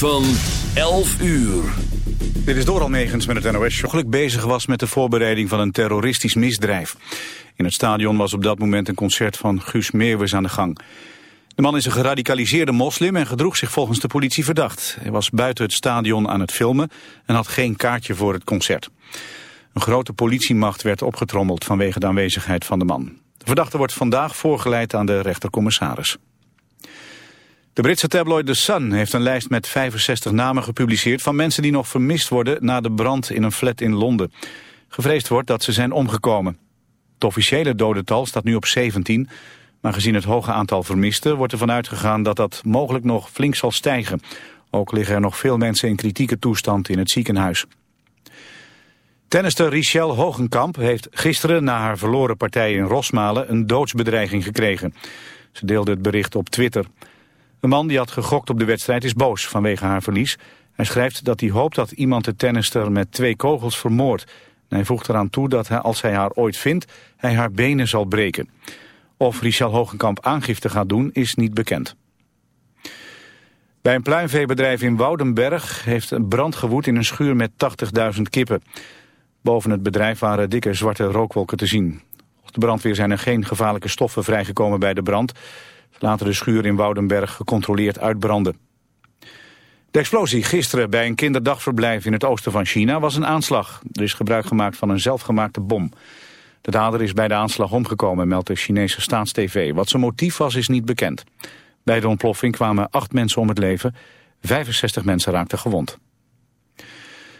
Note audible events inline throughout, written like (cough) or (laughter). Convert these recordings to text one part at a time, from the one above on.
nieuws van 11 uur. Dit is Doral Negens met het NOS. Mogelijk bezig was met de voorbereiding van een terroristisch misdrijf. In het stadion was op dat moment een concert van Guus Meeuwis aan de gang. De man is een geradicaliseerde moslim en gedroeg zich volgens de politie verdacht. Hij was buiten het stadion aan het filmen en had geen kaartje voor het concert. Een grote politiemacht werd opgetrommeld vanwege de aanwezigheid van de man. De verdachte wordt vandaag voorgeleid aan de rechtercommissaris. De Britse tabloid The Sun heeft een lijst met 65 namen gepubliceerd... van mensen die nog vermist worden na de brand in een flat in Londen. Gevreesd wordt dat ze zijn omgekomen. Het officiële dodental staat nu op 17... maar gezien het hoge aantal vermisten wordt ervan uitgegaan... dat dat mogelijk nog flink zal stijgen. Ook liggen er nog veel mensen in kritieke toestand in het ziekenhuis. Tennister Richelle Hogenkamp heeft gisteren na haar verloren partij in Rosmalen... een doodsbedreiging gekregen. Ze deelde het bericht op Twitter... De man die had gegokt op de wedstrijd is boos vanwege haar verlies. Hij schrijft dat hij hoopt dat iemand de tennister met twee kogels vermoordt. Hij voegt eraan toe dat hij, als hij haar ooit vindt, hij haar benen zal breken. Of Richel Hogenkamp aangifte gaat doen, is niet bekend. Bij een pluimveebedrijf in Woudenberg heeft een brand gewoed in een schuur met 80.000 kippen. Boven het bedrijf waren dikke zwarte rookwolken te zien. Op de brandweer zijn er geen gevaarlijke stoffen vrijgekomen bij de brand. Later de schuur in Woudenberg gecontroleerd uitbranden. De explosie gisteren bij een kinderdagverblijf in het oosten van China was een aanslag. Er is gebruik gemaakt van een zelfgemaakte bom. De dader is bij de aanslag omgekomen, meldt de Chinese staatstv. Wat zijn motief was is niet bekend. Bij de ontploffing kwamen acht mensen om het leven. 65 mensen raakten gewond.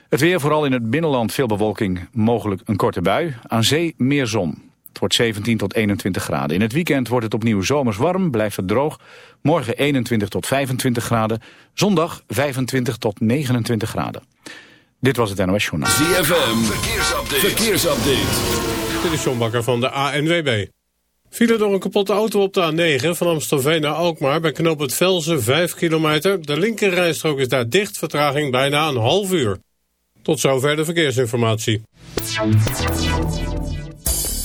Het weer, vooral in het binnenland veel bewolking, mogelijk een korte bui. Aan zee meer zon. Het wordt 17 tot 21 graden. In het weekend wordt het opnieuw zomers warm, blijft het droog. Morgen 21 tot 25 graden. Zondag 25 tot 29 graden. Dit was het NOS Journaal. ZFM, verkeersupdate. verkeersupdate. Dit is John Bakker van de ANWB. Viel door een kapotte auto op de A9 van Amstelveen naar Alkmaar... bij knoop het Velsen 5 kilometer. De linkerrijstrook is daar dicht, vertraging bijna een half uur. Tot zover de verkeersinformatie.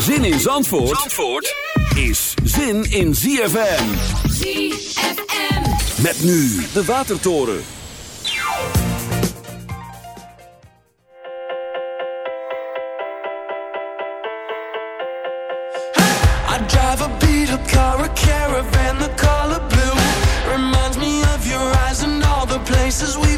Zin in Zandvoort, Zandvoort is zin in ZFM. ZFM. Met nu de Watertoren. I drive a beat up car, a caravan, the color blue. Reminds me of your eyes and all the places we've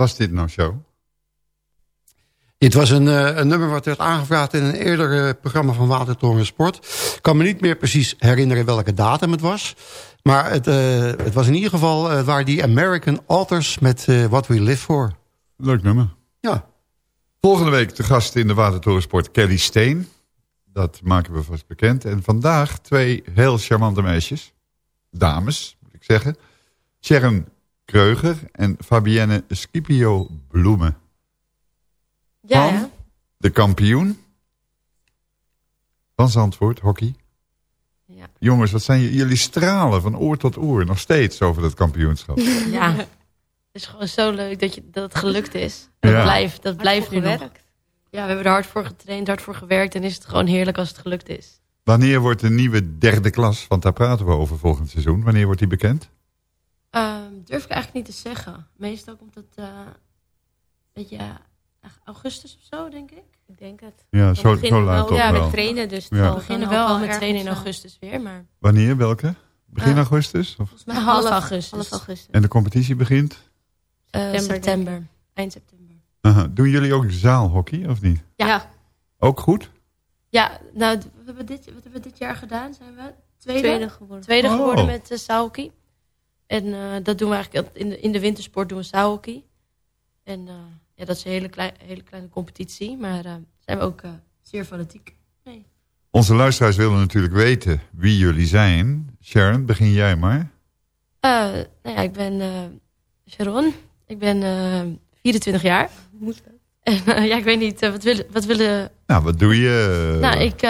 was dit nou, show? Dit was een, eh, een nummer wat werd aangevraagd in een eerder eh, programma van Watertoren Sport. Ik kan me niet meer precies herinneren welke datum het was. Maar het, eh, het was in ieder geval uh, waar die American Authors met What We Live For. Leuk nummer. Ja. Volgende week de gast in de Watertorensport Kelly Steen. Dat maken we vast bekend. En vandaag twee heel charmante meisjes. Dames, moet ik zeggen. Sharon Kreuger en Fabienne Scipio Bloemen. Ja, Van ja. de kampioen van Zandvoort, hockey. Ja. Jongens, wat zijn jullie stralen van oor tot oor nog steeds over dat kampioenschap. (laughs) Ja. Het is gewoon zo leuk dat, je, dat het gelukt is. Dat Ja. blijft, dat blijft nu nog. gewerkt. Ja, we hebben er hard voor getraind, hard voor gewerkt. En is het gewoon heerlijk als het gelukt is. Wanneer wordt de nieuwe derde klas, want daar praten we over volgend seizoen. Wanneer wordt die bekend? Ehm, durf ik eigenlijk niet te zeggen. Meestal komt het eh beetje eh, augustus of zo, denk ik. Ik denk het. Ja, We zo, zo laat wel toch ja, met trainen, dus Ja. We beginnen wel met ergens, trainen in augustus weer, maar Wanneer, welke? Begin Eh, augustus? Of? volgens mij half augustus. Half augustus. En de competitie begint? Eh, September, september. Eind september. Doen jullie ook zaalhockey of niet? Ja. Ja. Ook goed? Ja, nou, we hebben dit, wat hebben we dit jaar gedaan? Zijn we tweede? Tweede geworden. Tweede Oh. geworden met uh, zaalhockey. En eh, dat doen we eigenlijk in de, in de wintersport doen we zaalhockey. En eh, ja, dat is een hele, klein, hele kleine competitie, maar eh zijn we ook eh, zeer fanatiek. Nee. Onze luisteraars willen natuurlijk weten wie jullie zijn. Sharon, begin jij maar. Eh, nou ja, ik ben eh, Sharon. Ik ben eh 24 jaar. Moet dat? En ja, ik weet niet, wat, willen, wat willen... Nou, wat doe je? nou, ik,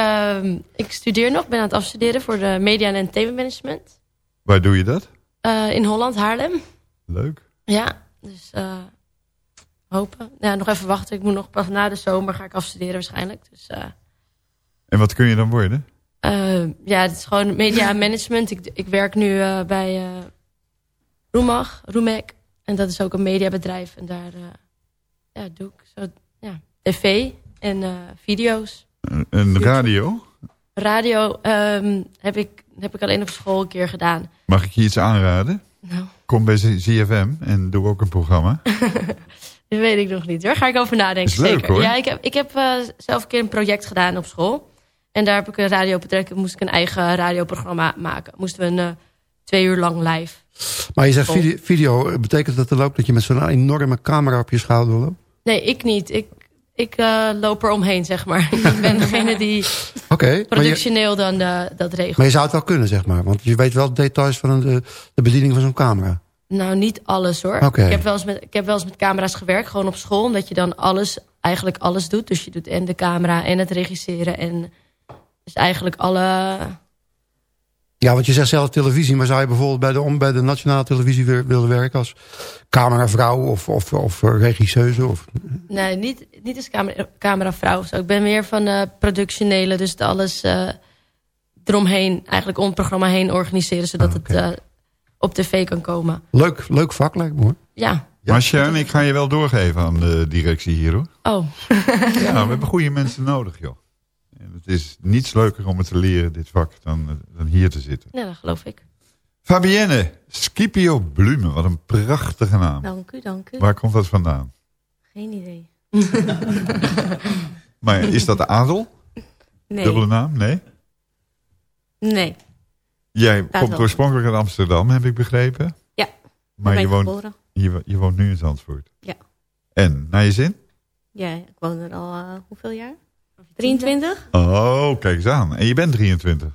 ik studeer nog, ben aan het afstuderen voor de Media en Entertainment Management. Waar doe je dat? Eh, in Holland, Haarlem. Leuk. Ja, dus eh, hopen. Ja, nog even wachten. Ik moet nog pas na de zomer ga ik afstuderen waarschijnlijk. Dus eh, En wat kun je dan worden? ja, het is gewoon media management. Ik, ik werk nu bij eh Roemag, Roemek. En dat is ook een mediabedrijf. En daar ja, doe ik zo, ja, tv en video's. Een radio? Radio ehm, heb, ik, heb ik alleen op school een keer gedaan. Mag ik je iets aanraden? Nou, Kom bij ZFM en doe ook een programma. (laughs) dat weet ik nog niet hoor. Ga ik over nadenken. Is leuk, zeker. hoor. Ja, ik heb, ik heb eh, zelf een keer een project gedaan op school. En daar heb ik een radio betrekken. Moest ik een eigen radioprogramma maken. Moesten we een eh, twee uur lang live. Maar je zegt video, video, eh, betekent dat dan ook dat je met zo'n enorme camera op je schouder loopt? Nee, ik niet. Ik, ik eh, loop er omheen, zeg maar. (laughs) ik ben degene die je, productioneel dan dat regelt. maar je zou het wel kunnen, zeg maar. Want je weet wel de details van de, de bediening van zo'n camera. Nou, niet alles hoor. Ik, heb wel eens met, ik heb wel eens met camera's gewerkt, gewoon op school. Omdat je dan alles, eigenlijk alles doet. Dus je doet en de camera en het regisseren. En dus eigenlijk alle... Ja, want je zegt zelf televisie, maar zou je bijvoorbeeld bij de, om bij de nationale televisie willen werken als cameravrouw of, of, of regisseuse? Of, Nee, niet, niet als camera, cameravrouw of zo. Ik ben meer van de productionele. Dus het alles eh, eromheen, eigenlijk om het programma heen organiseren. Zodat Ah, het eh, op tv kan komen. leuk, leuk vak lijkt me hoor. Ja. maar Sharon, ik ga je wel doorgeven aan de directie hier hoor. Oh, (laughs) Ja, we hebben goede mensen nodig joh. En het is niets leuker om het te leren, dit vak, dan, dan hier te zitten. ja, dat geloof ik. Fabienne, Scipio Blumen, wat een prachtige naam. Dank u, dank u. Waar komt dat vandaan? Geen idee. (laughs) Maar is dat de adel? Nee. Dubbele naam? Nee? Nee. Jij komt oorspronkelijk uit Amsterdam, heb ik begrepen. Ja. Maar je woont, je, je woont nu in Zandvoort. Ja. En, naar je zin? Ja, ik woon er al eh, hoeveel jaar? 23? Oh, kijk eens aan. En je bent 23.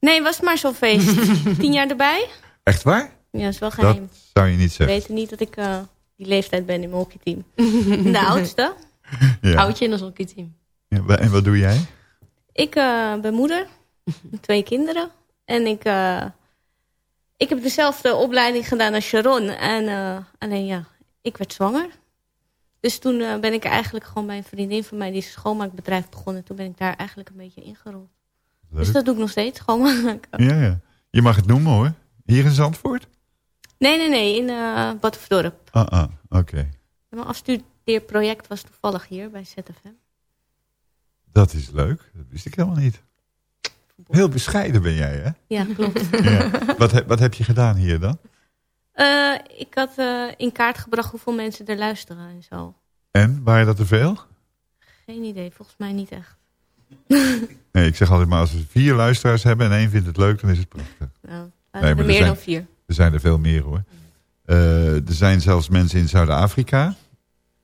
Nee, was maar zo'n feest. (laughs) Tien jaar erbij? Echt waar? Ja, dat is wel geheim. Dat zou je niet Ze zeggen. weten niet dat ik eh, die leeftijd ben in mijn hockeyteam. (laughs) De oudste. Ja. Oudje in ons hockeyteam. Ja, En wat doe jij? Ik eh, ben moeder. Twee kinderen. En ik, eh, ik heb dezelfde opleiding gedaan als Sharon. En eh, alleen ja, ik werd zwanger. Dus toen ben ik eigenlijk gewoon bij een vriendin van mij... die is een schoonmaakbedrijf begonnen. Toen ben ik daar eigenlijk een beetje ingerold. Leuk. Dus dat doe ik nog steeds, schoonmaken. Ja, ja. Je mag het noemen hoor. Hier in Zandvoort? Nee, nee, nee, in eh Batuverdorp. Ah, ah, oké. Mijn afstudeerproject was toevallig hier bij ZFM. Dat is leuk. Dat wist ik helemaal niet. Heel bescheiden ben jij, hè? Ja, klopt. (laughs) Ja. wat, heb, wat heb je gedaan hier dan? Eh, ik had eh, in kaart gebracht hoeveel mensen er luisteren en zo. En, waren dat te veel? Geen idee, volgens mij niet echt. Nee, ik zeg altijd maar als we vier luisteraars hebben en één vindt het leuk, dan is het prachtig. Nou, Nee, er meer zijn- dan vier. Er zijn er veel meer hoor. Eh, er zijn zelfs mensen in Zuid-Afrika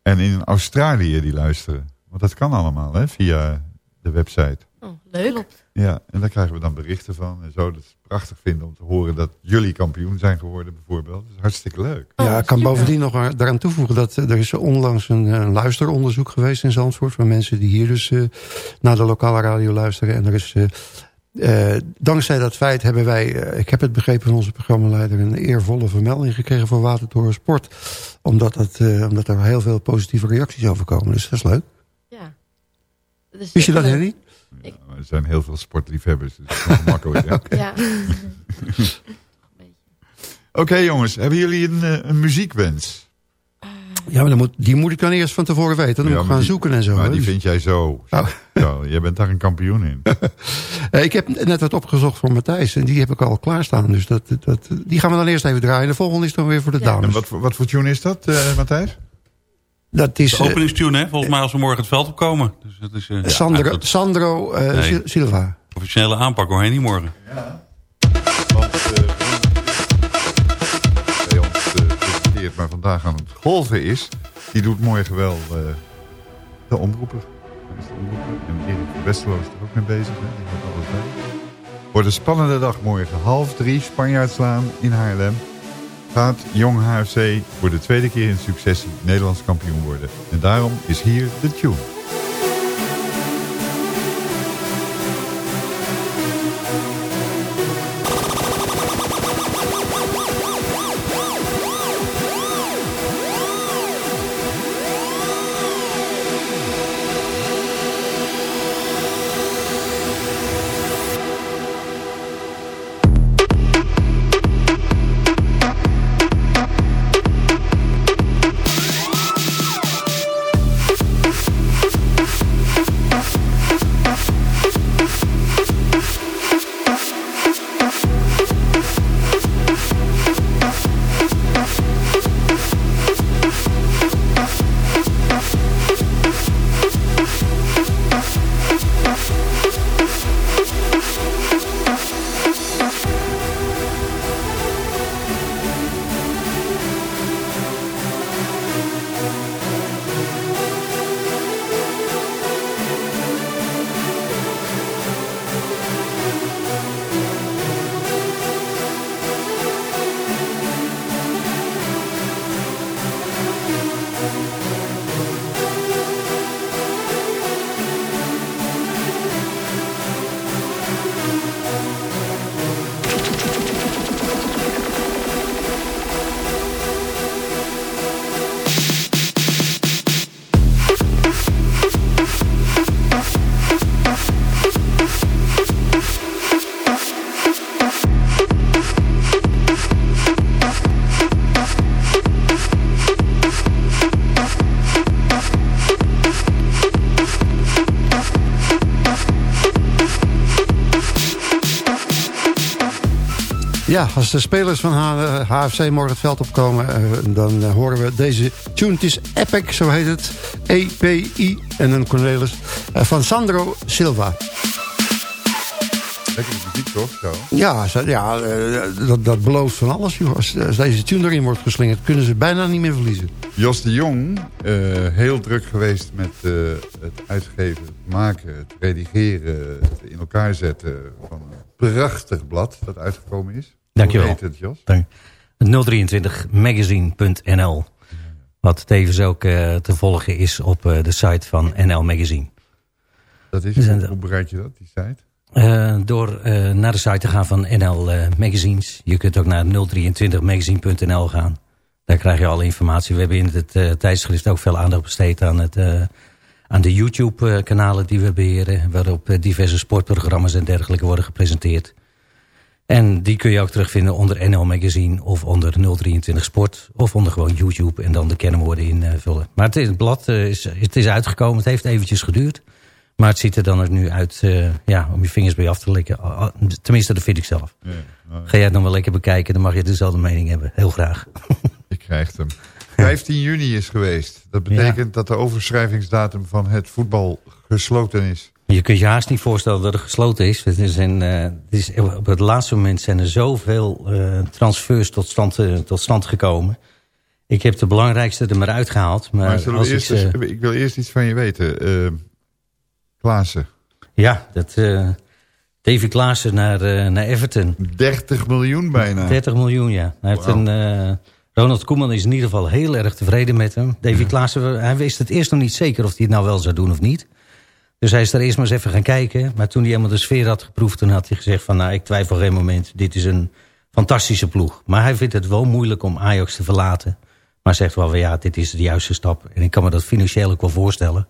en in Australië die luisteren. Want dat kan allemaal hè, via de website. Oh, leuk. Ja, en daar krijgen we dan berichten van en zo. Dat is prachtig vinden om te horen dat jullie kampioen zijn geworden bijvoorbeeld. Dat is hartstikke leuk. Ja, ik kan bovendien nog daaraan toevoegen dat eh, er is onlangs een, eh, een luisteronderzoek geweest in Zandvoort van mensen die hier dus eh, naar de lokale radio luisteren. En er is, eh, eh, dankzij dat feit hebben wij, eh, ik heb het begrepen van onze programmaleider, een eervolle vermelding gekregen voor Watertoren Sport. Omdat, dat, eh, omdat er heel veel positieve reacties over komen. Dus dat is leuk. Ja. Dat is Wist je dat, Henry? Ja, er zijn heel veel sportliefhebbers, dus dat is nog makkelijk. hè? (laughs) Ja. (laughs) Oké jongens, hebben jullie een, een muziekwens? Ja, maar dan moet, die moet ik dan eerst van tevoren weten. Dan Ja, moet ik gaan die- zoeken en zo. Maar hè. die Dus- vind jij zo. Oh. zo. Jij bent daar een kampioen in. (laughs) Eh, ik heb net wat opgezocht voor Matthijs. En die heb ik al klaarstaan. Dus dat, dat, die gaan we dan eerst even draaien. De volgende is dan weer voor de Ja. dames. En wat, voor- wat voor tune is dat, eh Matthijs? Dat is De eh, openingstune, hè? Volgens mij als we morgen het veld opkomen. Dus dat is eh, Sandro, ja, Sandro eh, Nee. Silva. officiële aanpak hoor, niet morgen. Want maar vandaag aan het golven is. Die doet morgen wel eh, de omroeper. En Erik Westerlo is er ook mee bezig. Hè? Die houdt alles bij. Wordt een spannende dag morgen. Half drie, Spanjaardslaan in Haarlem. Gaat Jong HFC voor de tweede keer in successie Nederlands kampioen worden. En daarom is hier de tune. Ja, als de spelers van HFC morgen het veld opkomen... eh, dan eh, horen we deze tune. Het is Epic, zo heet het. E-P-I en een Cornelis. eh, van Sandro Silva. Lekkere muziek toch? Zo. Ja, ja dat, dat belooft van alles. Joh. Als, als deze tune erin wordt geslingerd... kunnen ze bijna niet meer verliezen. Jos de Jong, heel druk geweest met het uitgeven, het maken, het redigeren, het in elkaar zetten van een prachtig blad dat uitgekomen is. Dankjewel. Hoe heet het, Jos? Dank. 023magazine.nl. Wat tevens ook eh, te volgen is op eh, de site van NL Magazine. Dat is, We zijn hoe bereik je dat, die site? Eh, door eh, naar de site te gaan van NL eh, Magazines. Je kunt ook naar 023magazine.nl gaan. Daar krijg je alle informatie. We hebben in het eh, tijdschrift ook veel aandacht besteed aan, het, eh, aan de YouTube-kanalen die we beheren. Waarop eh, diverse sportprogramma's en dergelijke worden gepresenteerd. En die kun je ook terugvinden onder NL Magazine of onder 023 Sport. Of onder gewoon YouTube en dan de kernwoorden invullen. Maar het, is, het blad eh, is, het is uitgekomen. Het heeft eventjes geduurd. Maar het ziet er dan ook nu uit eh, ja, om je vingers bij af te likken. Ah, ah, Tenminste, dat vind ik zelf. Ja, nou, Ga jij het dan wel lekker bekijken, dan mag je dezelfde mening hebben. Heel graag. je krijgt hem. 15 juni is geweest. Dat betekent dat de overschrijvingsdatum van het voetbal gesloten is. Je kunt je haast niet voorstellen dat het gesloten is. Het is, een, eh, het is op het laatste moment zijn er zoveel eh, transfers tot stand, eh, tot stand gekomen. Ik heb de belangrijkste er maar uitgehaald. Maar, Maar zullen we als eerst ik, eens- ik wil eerst iets van je weten. Klaassen. ja, dat, Davy Klaassen naar, naar Everton. 30 miljoen bijna. 30 miljoen, ja. Hij heeft een, Ronald Koeman is in ieder geval heel erg tevreden met hem. Davy Klaassen, hij wist het eerst nog niet zeker of hij het nou wel zou doen of niet. Dus hij is daar eerst maar eens even gaan kijken. Maar toen hij helemaal de sfeer had geproefd... toen had hij gezegd van, nou, ik twijfel geen moment. Dit is een fantastische ploeg. Maar hij vindt het wel moeilijk om Ajax te verlaten. Maar zegt wel, ja, dit is de juiste stap. En ik kan me dat financieel ook wel voorstellen.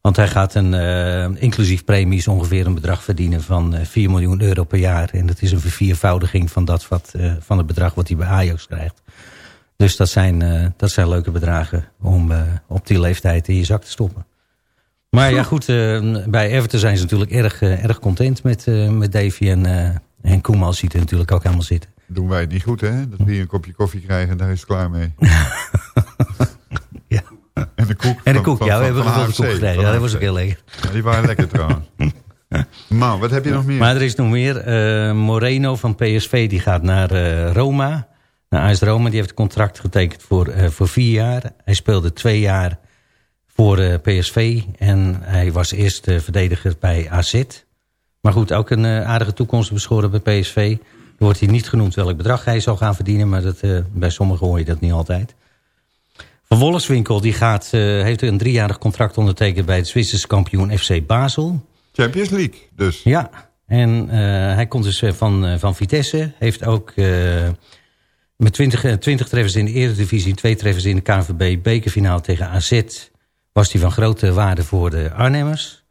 Want hij gaat een, eh, inclusief premies ongeveer een bedrag verdienen van eh, 4 miljoen euro per jaar. En dat is een verviervoudiging van, dat wat, eh, van het bedrag wat hij bij Ajax krijgt. Dus dat zijn, eh, dat zijn leuke bedragen om eh, op die leeftijd in je zak te stoppen. Maar ja goed, eh, bij Everton zijn ze natuurlijk erg, eh, erg content met, eh, met Davy en, eh en Koeman ziet er natuurlijk ook helemaal zitten. Doen wij het niet goed, hè? Dat we hier een kopje koffie krijgen en daar is het klaar mee. (laughs) Ja. En de koek. En de koek, van- ja, we hebben gevulde koek gekregen. Ja, dat was ook heel lekker. Ja, die waren lekker trouwens. (laughs) Maar wat heb je nog meer? Maar er is nog meer. Moreno van PSV die gaat naar Roma. Naar AS Roma. Die heeft een contract getekend voor, voor vier jaar. Hij speelde twee jaar voor eh, PSV. En hij was eerst eh, verdediger bij AZ. Maar goed, ook een eh, aardige toekomst beschoren bij PSV. Er wordt hier niet genoemd welk bedrag hij zal gaan verdienen. Maar dat, bij sommigen hoor je dat niet altijd. Van Wolleswinkel die gaat, heeft een driejarig contract ondertekend... bij het Zwitserse kampioen FC Basel. Champions League, dus. Ja, en hij komt dus van, van Vitesse. Heeft ook met 20, eh, 20 treffers in de Eredivisie... twee treffers in de KNVB bekerfinale tegen AZ... was hij van grote waarde voor de Arnhemmers.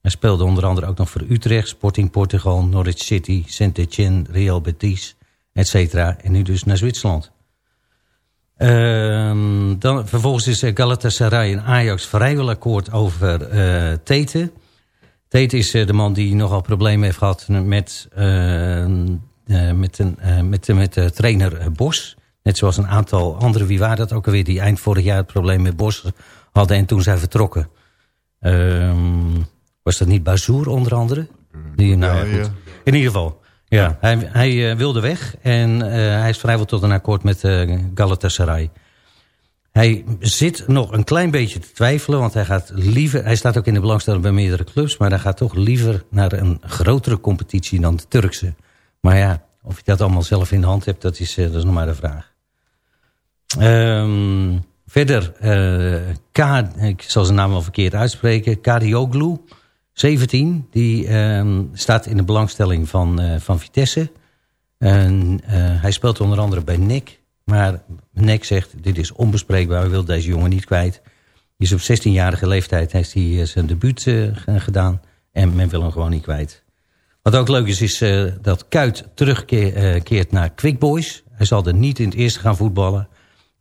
Hij speelde onder andere ook nog voor Utrecht... Sporting Portugal, Norwich City, Saint-Etienne, Real Betis, et cetera. En nu dus naar Zwitserland. Ehm, dan, vervolgens is eh, Galatasaray en Ajax vrijwel akkoord over eh Tete... Tate is eh, de man die nogal problemen heeft gehad met, eh, eh, met, een, met, met de trainer Bos. Net zoals een aantal anderen. Wie waren dat ook alweer? Die eind vorig jaar het probleem met Bos hadden en toen zijn vertrokken. Ehm, was dat niet Bazoer onder andere? Die, nou, ja, goed. ja. In ieder geval. Ja, hij, hij eh, wilde weg en eh, hij is vrijwel tot een akkoord met eh, Galatasaray. Hij zit nog een klein beetje te twijfelen, want hij gaat liever... Hij staat ook in de belangstelling bij meerdere clubs... maar hij gaat toch liever naar een grotere competitie dan de Turkse. Maar ja, of je dat allemaal zelf in de hand hebt, dat is, dat is nog maar de vraag. Ehm, verder, eh K, ik zal zijn naam wel verkeerd uitspreken... Kadioglu, 17, die ehm, staat in de belangstelling van, eh, van Vitesse... En, eh, hij speelt onder andere bij NEC. Maar NEC zegt, dit is onbespreekbaar. We willen deze jongen niet kwijt. Die is op 16-jarige leeftijd heeft hij zijn debuut gedaan. En men wil hem gewoon niet kwijt. Wat ook leuk is, is dat Kuit terugkeert naar Quick Boys. Hij zal er niet in het eerste gaan voetballen.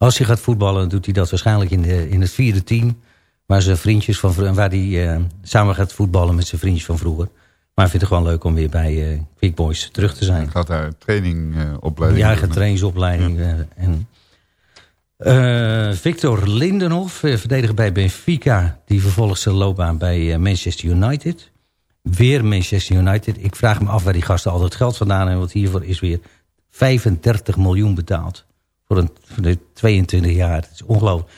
Als hij gaat voetballen, doet hij dat waarschijnlijk in, de, in het vierde team. Waar, zijn vriendjes van, waar hij eh, samen gaat voetballen met zijn vriendjes van vroeger. Maar hij vindt het gewoon leuk om weer bij eh Quick Boys terug te zijn. Hij gaat daar training eh, opleiding Ja, doen, gaat trainingsopleiding. en, Victor Lindenhoff, eh, verdediger bij Benfica. Die vervolgt zijn loopbaan bij Manchester United. Weer Manchester United. Ik vraag me af waar die gasten al dat geld vandaan hebben. Want hiervoor is weer 35 miljoen betaald. Voor, een, de 22 jaar. Het is ongelooflijk.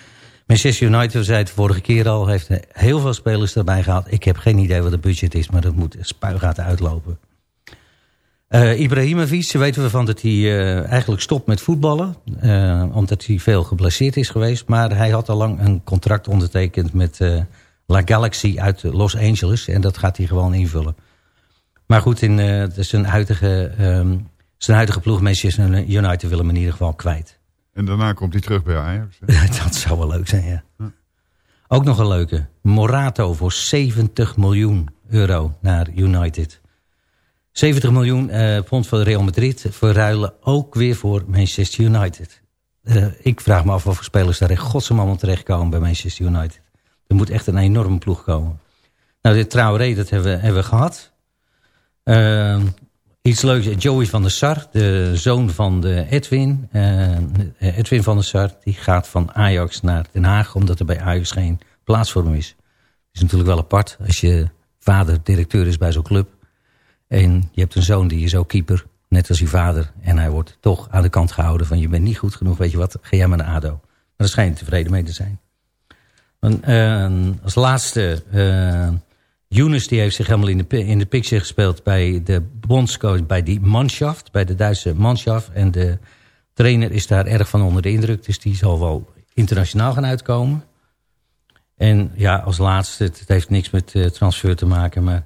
Manchester United, zeiden het vorige keer al... heeft eh, heel veel spelers erbij gehaald. Ik heb geen idee wat het budget is. Maar dat moet spuigaten uitlopen. Eh Ibrahimovic, weten we van dat hij eh, eigenlijk stopt met voetballen. omdat hij veel geblesseerd is geweest. Maar hij had al lang een contract ondertekend met La Galaxy uit Los Angeles. En dat gaat hij gewoon invullen. Maar goed, in zijn, huidige, ehm, zijn huidige ploeg Manchester United wil hem in ieder geval kwijt. En daarna komt hij terug bij Ajax. (laughs) dat zou wel leuk zijn, ja. Ook nog een leuke. Morato voor 70 miljoen euro naar United. 70 miljoen eh, pond voor Real Madrid verruilen ook weer voor Manchester United. Eh, ik vraag me af of spelers daar in godsnaam allemaal terechtkomen bij Manchester United. Er moet echt een enorme ploeg komen. Nou, dit Traoré, dat hebben we, hebben we gehad. Eh, iets leuks, Joey van der Sar, de zoon van de Edwin. eh, Edwin van der Sar, die gaat van Ajax naar Den Haag... omdat er bij Ajax geen plaats voor hem is. Is natuurlijk wel apart als je vader directeur is bij zo'n club... en je hebt een zoon die is ook keeper, net als je vader... en hij wordt toch aan de kant gehouden van... je bent niet goed genoeg, weet je wat, ga jij maar naar ADO. Maar daar schijnt hij tevreden mee te zijn. Eh, als laatste, eh Younes die heeft zich helemaal in de, in de picture gespeeld bij de bondscoach, bij die Mannschaft, bij de Duitse Mannschaft. En de trainer is daar erg van onder de indruk, dus die zal wel internationaal gaan uitkomen. En ja, als laatste, het heeft niks met eh, transfer te maken, maar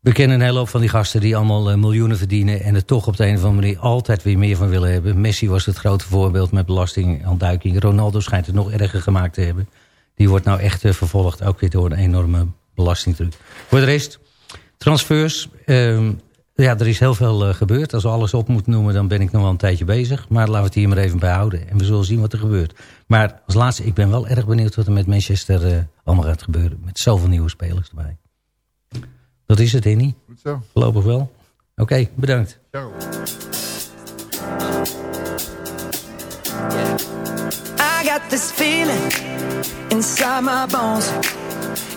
we kennen een hele hoop van die gasten die allemaal eh, miljoenen verdienen... en er toch op de een of andere manier altijd weer meer van willen hebben. Messi was het grote voorbeeld met belastingontduiking. Ronaldo schijnt het nog erger gemaakt te hebben. Die wordt nou echt eh, vervolgd, ook weer door een enorme belastingdruk. Voor de rest, transfers. ehm, ja, er is heel veel eh, gebeurd. Als we alles op moeten noemen, dan ben ik nog wel een tijdje bezig. Maar laten we het hier maar even bij houden. En we zullen zien wat er gebeurt. Maar als laatste, ik ben wel erg benieuwd wat er met Manchester eh, allemaal gaat gebeuren. Met zoveel nieuwe spelers erbij. Dat is het, Henny. Goed zo. Voorlopig wel. Oké, bedankt. Ciao. I got this feeling inside my bones.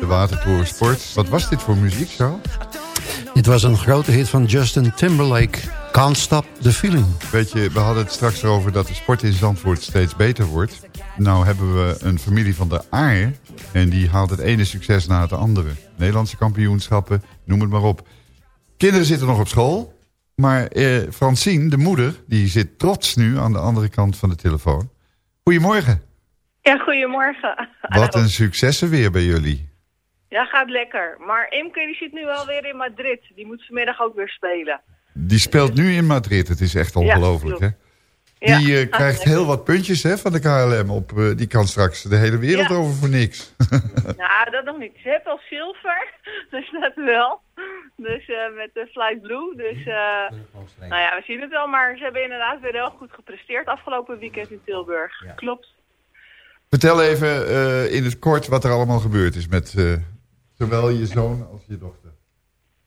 De Watertoren Sport. Wat was dit voor muziek zo? Dit was een grote hit van Justin Timberlake. Can't Stop the Feeling. Weet je, we hadden het straks erover dat de sport in Zandvoort steeds beter wordt. Nou hebben we een familie van de Aar. En die haalt het ene succes na het andere. Nederlandse kampioenschappen, noem het maar op. Kinderen zitten nog op school. Maar eh, Francine, de moeder, die zit trots nu aan de andere kant van de telefoon. Goedemorgen. Ja, goedemorgen. Wat een successen weer bij jullie. Ja, gaat lekker. Maar Imke die zit nu alweer in Madrid. Die moet vanmiddag ook weer spelen. Die speelt nu in Madrid. Het is echt ongelooflijk, hè? Ja. Die eh, krijgt heel wat puntjes hè, van de KLM. Op, eh, die kan straks de hele wereld Ja. over voor niks. (laughs) nou, dat nog niet. Ze heeft al zilver. (laughs) Dus dat wel. Dus eh, met de Flight Blue. Dus, eh, nou ja, we zien het wel. Maar ze hebben inderdaad weer heel goed gepresteerd afgelopen weekend in Tilburg. Klopt. Vertel even eh, in het kort wat er allemaal gebeurd is met eh, zowel je zoon als je dochter.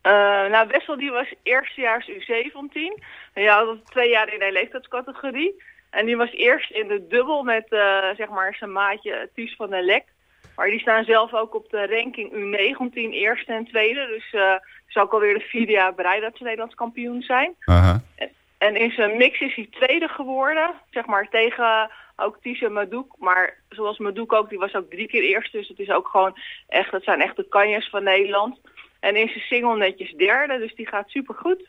Eh, nou, Wessel die was eerstejaars U17. En ja, dat was twee jaar in de leeftijdscategorie. En die was eerst in de dubbel met zeg maar zijn maatje Ties van der Lek. Maar die staan zelf ook op de ranking U19 eerste en tweede. Dus het is ook alweer de vierde jaar bereid dat ze Nederlands kampioen zijn. En in zijn mix is hij tweede geworden. Zeg maar tegen ook Ties en Madouk. Maar zoals Madouk ook, die was ook drie keer eerste. Dus het is ook gewoon echt, dat zijn echt de kanjes van Nederland. En in zijn single netjes derde, dus die gaat supergoed.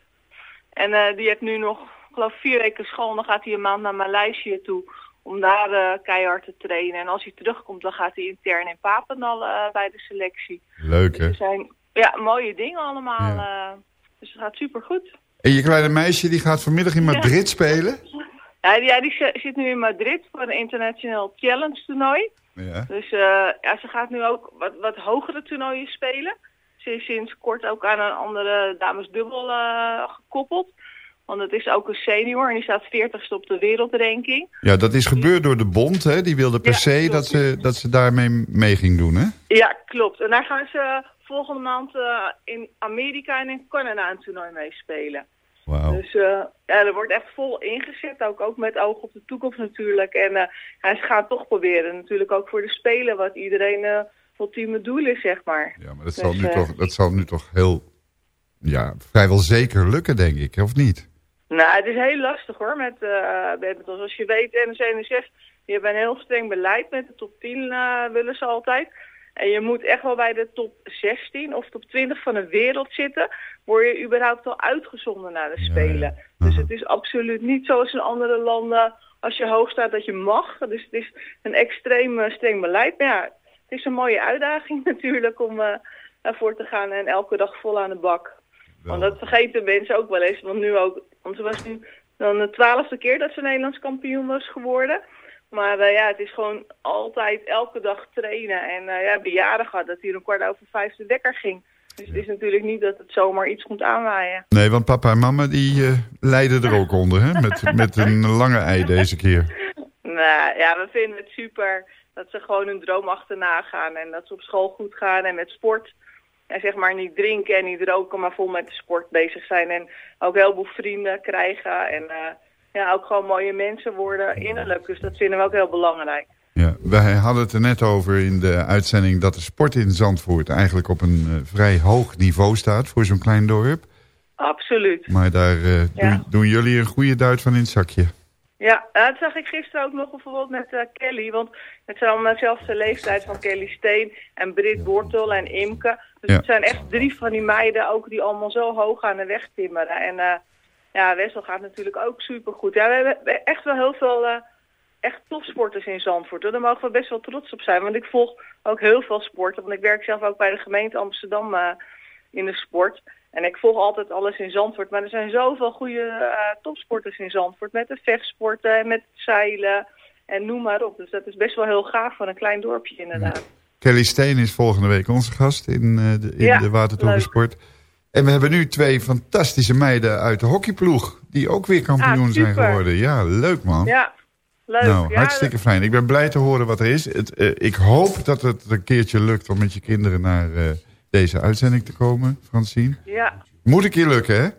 En eh, die heeft nu nog, geloof vier weken school. En dan gaat hij een maand naar Maleisië toe om daar eh, keihard te trainen. En als hij terugkomt, dan gaat hij intern in Papendal eh, bij de selectie. Leuk hè? Dus zijn ja, mooie dingen allemaal. dus het gaat supergoed. En je kleine meisje die gaat vanmiddag in Madrid spelen? (laughs) Ja, die, ja, die zi- zit nu in Madrid voor een internationaal challenge toernooi. Ja. Dus eh, ja, ze gaat nu ook wat, wat hogere toernooien spelen. Ze is sinds kort ook aan een andere damesdubbel eh gekoppeld. Want het is ook een senior en die staat 40ste op de wereldranking. Ja, dat is gebeurd door de bond, hè? Die wilde per Ja, se klopt. dat ze, dat ze daarmee mee ging doen, hè? Ja, klopt. En daar gaan ze volgende maand eh, in Amerika en in Canada een toernooi meespelen. Dus eh, ja, er wordt echt vol ingezet, ook, ook met oog op de toekomst natuurlijk. En ja, ze gaan toch proberen, natuurlijk ook voor de Spelen, wat iedereen eh ultieme doel is, zeg maar. Ja, maar dat Dus, zal, nu eh, toch, dat zal nu toch heel, ja, vrijwel zeker lukken, denk ik, of niet? Nou, het is heel lastig hoor met badminton. Zoals je weet, NEC die hebben een heel streng beleid met de top 10 eh, willen ze altijd. En je moet echt wel bij de top 16 of top 20 van de wereld zitten. Word je überhaupt al uitgezonden naar de Spelen. Dus het is absoluut niet zoals in andere landen als je hoog staat dat je mag. Dus het is een extreem eh, streng beleid. Maar ja, het is een mooie uitdaging (laughs) natuurlijk om eh ervoor te gaan en elke dag vol aan de bak. Want dat vergeten mensen ook wel eens. Want nu ook, want ze was nu dan de twaalfde keer dat ze Nederlands kampioen was geworden. Maar eh, ja, het is gewoon altijd elke dag trainen. En eh ja, bejaarden gehad dat hier een kwart over vijf de wekker ging. Dus het is natuurlijk niet dat het zomaar iets moet aanwaaien. Nee, want papa en mama die eh, lijden er ook onder, hè? Met, (laughs) met een lange ei deze keer. Nou ja, we vinden het super dat ze gewoon hun droom achterna gaan. En dat ze op school goed gaan en met sport. En zeg maar niet drinken en niet roken, maar vol met de sport bezig zijn. En ook heel veel vrienden krijgen. En ja, ook gewoon mooie mensen worden innerlijk. Dus dat vinden we ook heel belangrijk. Ja, wij hadden het er net over in de uitzending dat de sport in Zandvoort eigenlijk op een eh, vrij hoog niveau staat voor zo'n klein dorp. Absoluut. Maar daar eh, Ja. doen, doen jullie een goede duit van in het zakje. Ja, eh, dat zag ik gisteren ook nog bijvoorbeeld met Kelly. Want het zijn allemaal dezelfde leeftijd van Kelly Steen en Britt Wortel en Imke. Dus Ja. het zijn echt drie van die meiden ook die allemaal zo hoog aan de weg timmeren. En ja, Wessel gaat natuurlijk ook supergoed. Ja, we hebben echt wel heel veel eh, echt topsporters in Zandvoort. hoor. Daar mogen we best wel trots op zijn. Want ik volg ook heel veel sporten. Want ik werk zelf ook bij de gemeente Amsterdam eh, in de sport. En ik volg altijd alles in Zandvoort. Maar er zijn zoveel goede eh, topsporters in Zandvoort. Met de vechtsporten en met het zeilen. En noem maar op. Dus dat is best wel heel gaaf voor een klein dorpje inderdaad. Kelly Steen is volgende week onze gast in, de, in Ja, de Watertorensport. En we hebben nu twee fantastische meiden uit de hockeyploeg... die ook weer kampioen Ah, zijn geworden. Ja, leuk man. Ja, leuk. Nou, ja, hartstikke fijn. Ik ben blij te horen wat er is. Het, eh, ik hoop dat het een keertje lukt om met je kinderen naar eh, deze uitzending te komen, Francine. Ja, Moet een keer lukken, hè?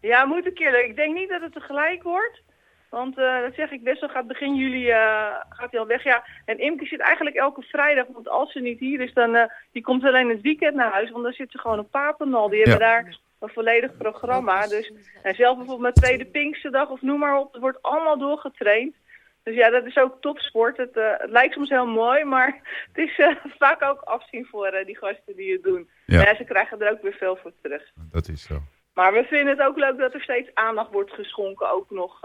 Ja, moet een keer. Ik denk niet dat het tegelijk wordt. Want eh, dat zeg ik, Wessel gaat begin juli eh, gaat hij al weg. Ja, en Imke zit eigenlijk elke vrijdag. Want als ze niet hier is, dan uh, die komt alleen het weekend naar huis. Want dan zit ze gewoon op Papendal. Die hebben daar een volledig programma. Dus en zelf bijvoorbeeld met tweede Pinksterdag of noem maar op. Het wordt allemaal doorgetraind. Dus ja, dat is ook topsport. Het, het lijkt soms heel mooi, maar het is (laughs) vaak ook afzien voor die gasten die het doen. Ja. Ja, ze krijgen er ook weer veel voor terug. Dat is zo. Maar we vinden het ook leuk dat er steeds aandacht wordt geschonken, ook nog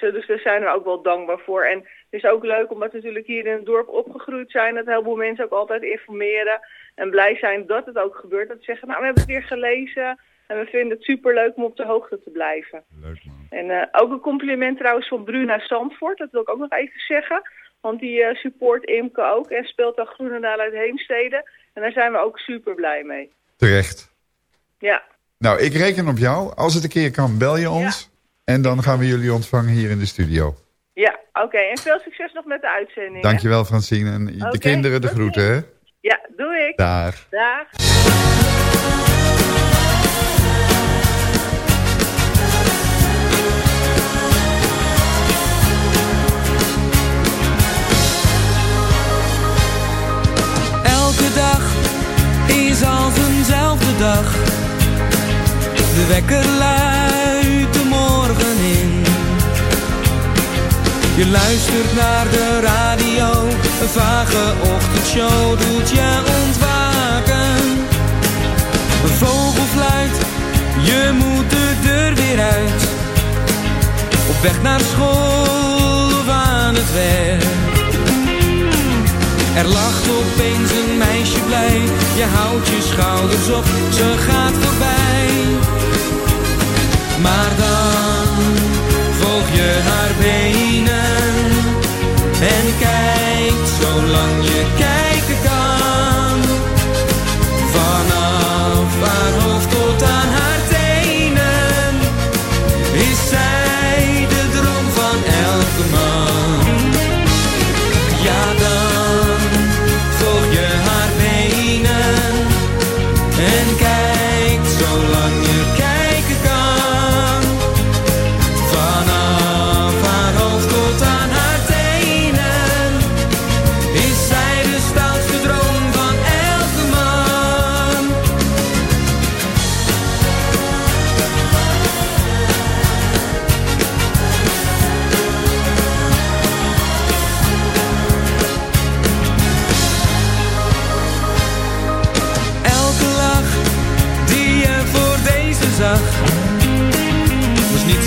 ze. Dus daar zijn we ook wel dankbaar voor. En het is ook leuk omdat we natuurlijk hier in het dorp opgegroeid zijn. Dat heel veel mensen ook altijd informeren en blij zijn dat het ook gebeurt. Dat ze zeggen, nou we hebben het weer gelezen en we vinden het superleuk om op de hoogte te blijven. Leuk man. En eh, ook een compliment trouwens van Bruna Zandvoort, dat wil ik ook nog even zeggen. Want die eh, support Imke ook en speelt dan Groenendaal uit Heemstede. En daar zijn we ook super blij mee. Terecht. Ja, Nou, ik reken op jou. Als het een keer kan, bel je ons. En dan gaan we jullie ontvangen hier in de studio. Ja, oké. En veel succes nog met de uitzending. hè? Dankjewel Francine. En de kinderen de groeten, hè? Ja, doe ik. Dag. Dag. Elke dag is als eenzelfde dag. De wekker luidt Je luistert naar de radio, een vage ochtendshow doet je ontwaken. Een vogel fluit, je moet de deur weer uit. Op weg naar school of aan het werk. Er lacht opeens een meisje blij. Je houdt je schouders op, ze gaat voorbij. Maar dan volg je haar benen.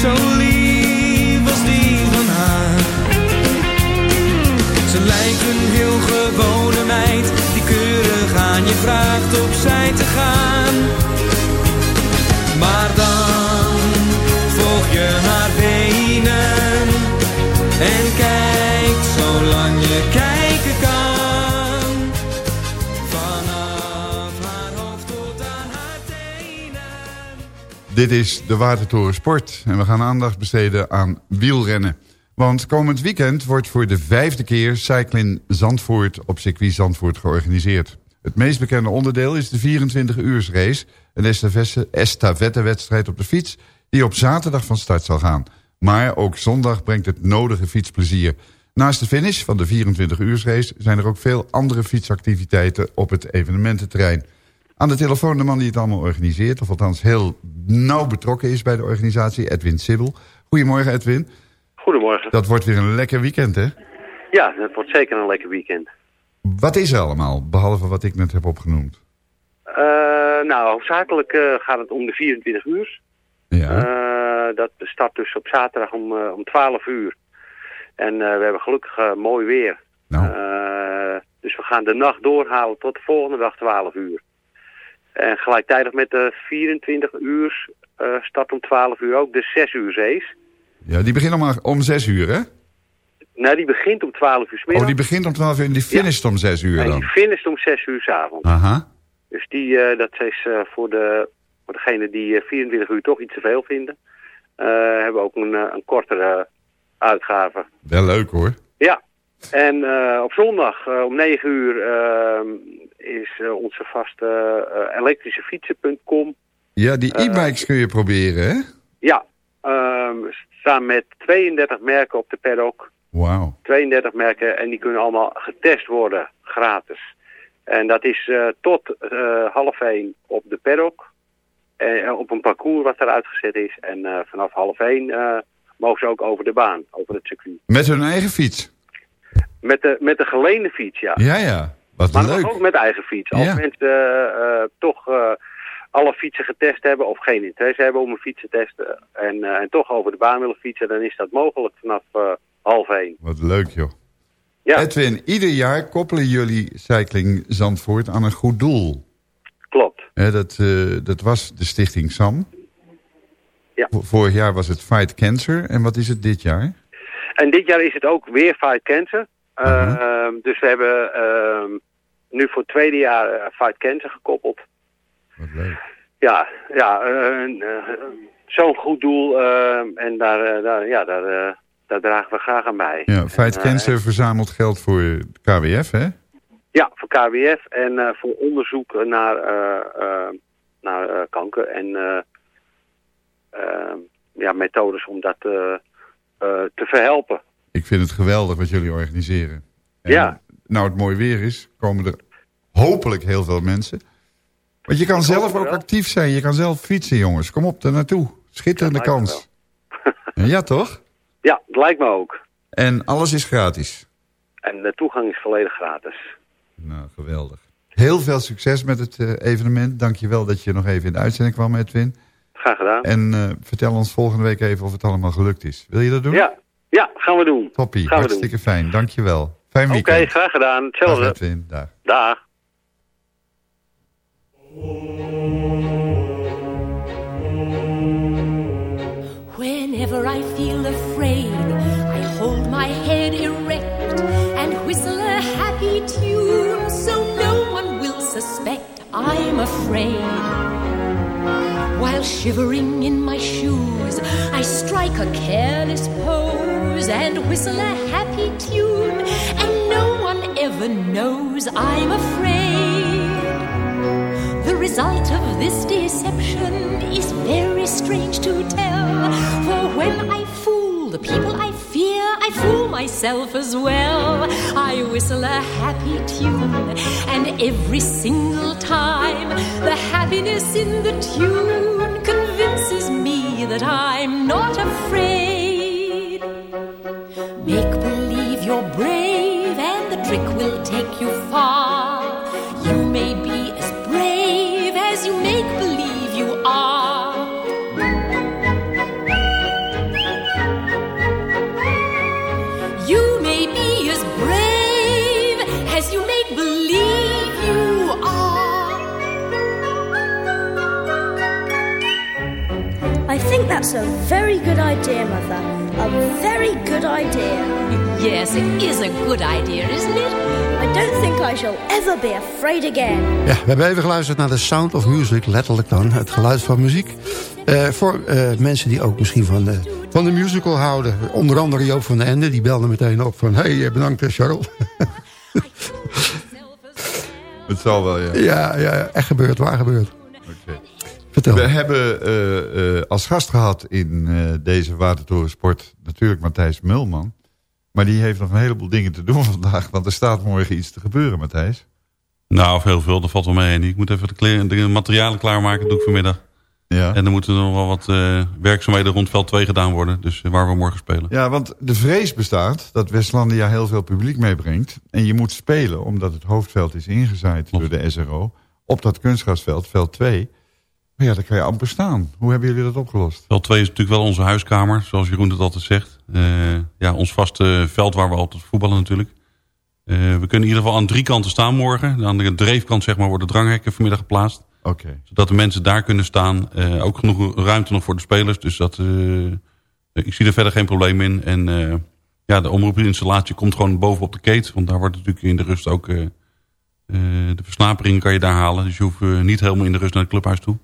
Zo lief als die van haar. Ze lijkt een heel gewone meid, die keurig aan je vraagt opzij te gaan. Dit is de Watertoren Sport en we gaan aandacht besteden aan wielrennen. Want komend weekend wordt voor de vijfde keer Cycling Zandvoort op circuit Zandvoort georganiseerd. Het meest bekende onderdeel is de 24 uursrace, een estafette- estafettewedstrijd op de fiets die op zaterdag van start zal gaan. Maar ook zondag brengt het nodige fietsplezier. Naast de finish van de 24 uursrace zijn er ook veel andere fietsactiviteiten op het evenemententerrein. Aan de telefoon de man die het allemaal organiseert, of althans heel nauw betrokken is bij de organisatie, Edwin Sibbel. Goedemorgen Edwin. Goedemorgen. Dat wordt weer een lekker weekend hè? Ja, het wordt zeker een lekker weekend. Wat is er allemaal, behalve wat ik net heb opgenoemd? Eh, nou, hoofdzakelijk eh, gaat het om de 24 uur. Ja. Eh, dat start dus op zaterdag om, om 12 uur. En we hebben gelukkig mooi weer. Eh, dus we gaan de nacht doorhouden tot de volgende dag 12 uur. En gelijktijdig met de 24 uur eh, start om 12 uur ook de 6 uur race. Ja, die begint om, om 6 uur hè? Nou, die begint om 12 uur 's Oh, middags. die begint om 12 uur en die finisht om 6 uur En dan? die finisht om 6 uur 's avonds. Aha. Dus die, eh, dat is eh, voor, de, voor degene die eh, 24 uur toch iets te veel vinden. eh, hebben we ook een, eh, een kortere uitgave. Wel leuk hoor. Ja, en eh, op zondag eh, om 9 uur eh, is eh, onze vaste eh, elektrische fietsen.com. Ja, die e-bikes kun je proberen hè? Ja, ehm, staan met 32 merken op de paddock. Wauw. 32 merken en die kunnen allemaal getest worden, gratis. En dat is eh, tot eh, half één op de paddock. En, op een parcours wat er uitgezet is. En eh, vanaf half één eh, mogen ze ook over de baan, over het circuit. Met hun eigen fiets? Met de, met de geleende fiets, ja. Ja, ja. Wat maar leuk. ook met eigen fiets. Als Ja. mensen eh, eh, toch eh, alle fietsen getest hebben of geen interesse hebben om een fiets te testen en, en toch over de baan willen fietsen, dan is dat mogelijk vanaf half één. Wat leuk joh. Ja. Edwin, ieder jaar koppelen jullie Cycling Zandvoort aan een goed doel. Klopt. Dat, dat was de stichting SAM. Ja. Vorig jaar was het Fight Cancer. En wat is het dit jaar? En dit jaar is het ook weer Fight Cancer. Ehm, dus we hebben ehm, nu voor het tweede jaar eh, Fight Cancer gekoppeld. Wat leuk. Ja, ja eh, eh, zo'n goed doel. en daar, daar, ja, daar, daar dragen we graag aan bij. Ja, Fight En, Cancer verzamelt geld voor KWF, hè? Ja, voor KWF en voor onderzoek naar, naar kanker en ja, methodes om dat eh, te verhelpen. Ik vind het geweldig wat jullie organiseren. En Ja. Nou, het mooi weer is, komen er hopelijk heel veel mensen. Want je kan zelf ook actief zijn. Je kan zelf fietsen, jongens. Kom op, er naartoe. Schitterende Ja, kans. Ja, toch? Ja, dat lijkt me ook. En alles is gratis. En de toegang is volledig gratis. Nou, geweldig. Heel veel succes met het eh, evenement. Dank je wel dat je nog even in de uitzending kwam, Edwin. Graag gedaan. En eh, vertel ons volgende week even of het allemaal gelukt is. Wil je dat doen? Ja, ja, gaan we doen. Toppie, Gaan we doen. hartstikke fijn. Dank je wel. Fijn Oké, weekend. graag gedaan. Dag Hetzelfde. Edwin, dag. Dag. Whenever I feel afraid, I hold my head erect and whistle a happy tune so no one will suspect I'm afraid. While shivering in my shoes, I strike a careless pose and whistle a happy tune, and no one ever knows I'm afraid. The result of this deception is very strange to tell. For when I fool the people I fear, I fool myself as well. I whistle a happy tune, and every single time, the happiness in the tune convinces me that I'm not afraid. Make believe you're brave, and the trick will take you far. That's a very good idea, Mother. A very good idea. Yes, it is a good idea, isn't it? I don't think I shall ever be afraid again. Ja, we hebben even geluisterd naar de Sound of Music, letterlijk dan. Het geluid van muziek. Eh, voor eh, mensen die ook misschien van de, van de musical houden. Onder andere Joop van den Ende, die belde meteen op van... hey, eh, bedankt eh, Charles. (laughs) Het zal wel, ja. ja, ja, echt gebeurd, waar gebeurd. Vertel. We hebben eh, eh, als gast gehad in eh, deze Watertorensport natuurlijk Matthijs Mulman. Maar die heeft nog een heleboel dingen te doen (laughs) vandaag. Want er staat morgen iets te gebeuren, Matthijs. Nou, of heel veel, dat valt wel mee. Ik moet even de, kleren, de materialen klaarmaken, dat doe ik vanmiddag. Ja. En dan moeten er nog wel wat eh, werkzaamheden rond veld 2 gedaan worden. Dus waar we morgen spelen. Ja, want de vrees bestaat dat Westlandia heel veel publiek meebrengt. En je moet spelen, omdat het hoofdveld is ingezaaid door de SRO... op dat kunstgrasveld, veld 2. Maar ja, daar kan je amper staan. Hoe hebben jullie dat opgelost? Veld 2 is natuurlijk wel onze huiskamer, zoals Jeroen het altijd zegt. Eh, ja, ons vaste veld waar we altijd voetballen natuurlijk. Eh, we kunnen in ieder geval aan drie kanten staan morgen. Aan de dreefkant zeg maar, worden dranghekken vanmiddag geplaatst. Oké. Zodat de mensen daar kunnen staan. Eh, ook genoeg ruimte nog voor de spelers. Dus dat, ik zie er verder geen probleem in. En ja, de omroepinstallatie komt gewoon bovenop de keet. Want daar wordt natuurlijk in de rust ook... de versnapering kan je daar halen. Dus je hoeft niet helemaal in de rust naar het clubhuis toe.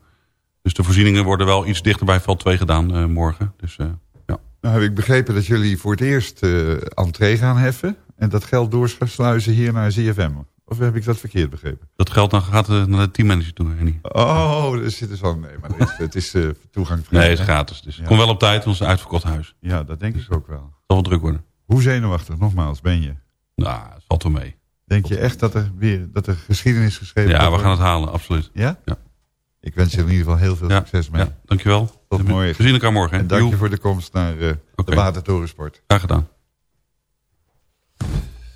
Dus de voorzieningen worden wel iets dichter bij veld 2 gedaan eh, morgen. Dus eh, ja. Nou heb ik begrepen dat jullie voor het eerst eh entree gaan heffen... en dat geld doorsluizen hier naar ZFM. Of heb ik dat verkeerd begrepen? Dat geld dan gaat naar de teammanager toe, Henny. Oh, er zit dus wel... Nee, maar het is, het is toegangvrij. Nee, het is gratis. Dus Ja. kom wel op tijd, een uitverkocht huis. Ja, dat denk ik ook wel. Het zal wel druk worden. Hoe zenuwachtig, nogmaals, ben je? Nou, het valt wel mee. Denk je echt dat er weer dat er geschiedenis geschreven Ja, wordt? we gaan het halen, absoluut. Ja? Ja. Ik wens je in ieder geval heel veel Ja, succes mee. ja, dankjewel. Tot We- morgen. we zien elkaar morgen, hè? En dank je voor de komst naar eh, Oké. de Watertorensport. Graag gedaan.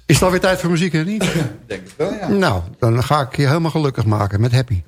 Is het alweer tijd voor muziek, hè niet? Denk het wel, ja. Nou, dan ga ik je helemaal gelukkig maken met Happy.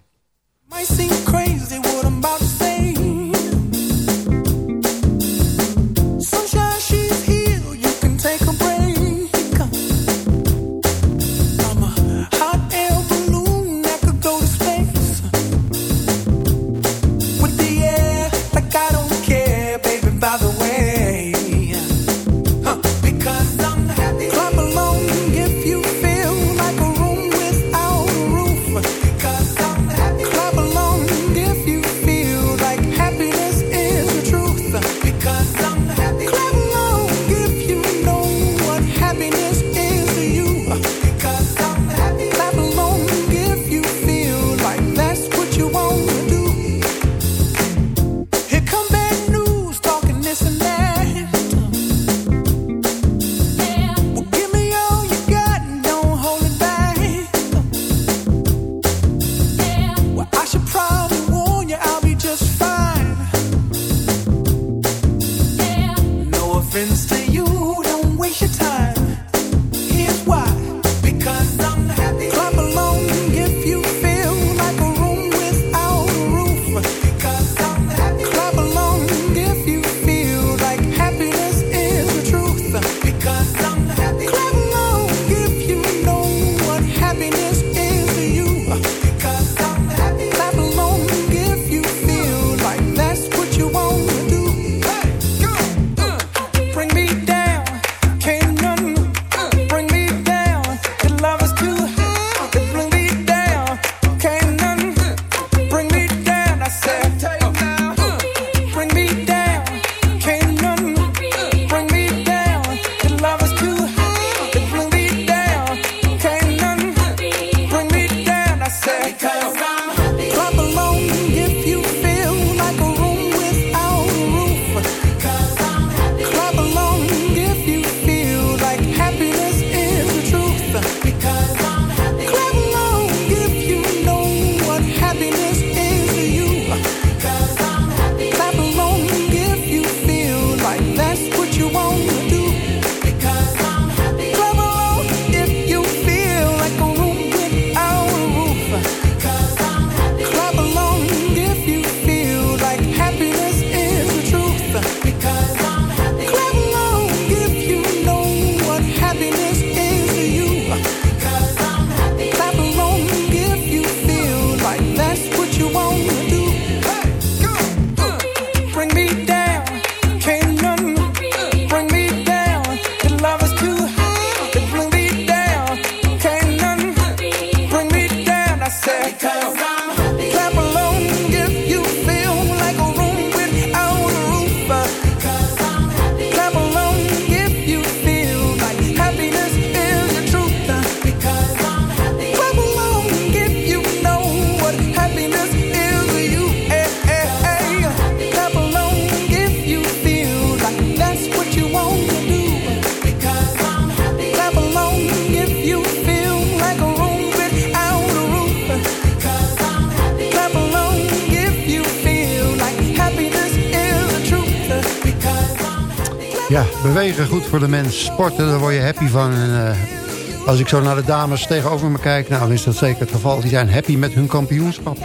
Mens. Sporten, daar word je happy van. En, eh, als ik zo naar de dames tegenover me kijk... nou, dan is dat zeker het geval. Die zijn happy met hun kampioenschap.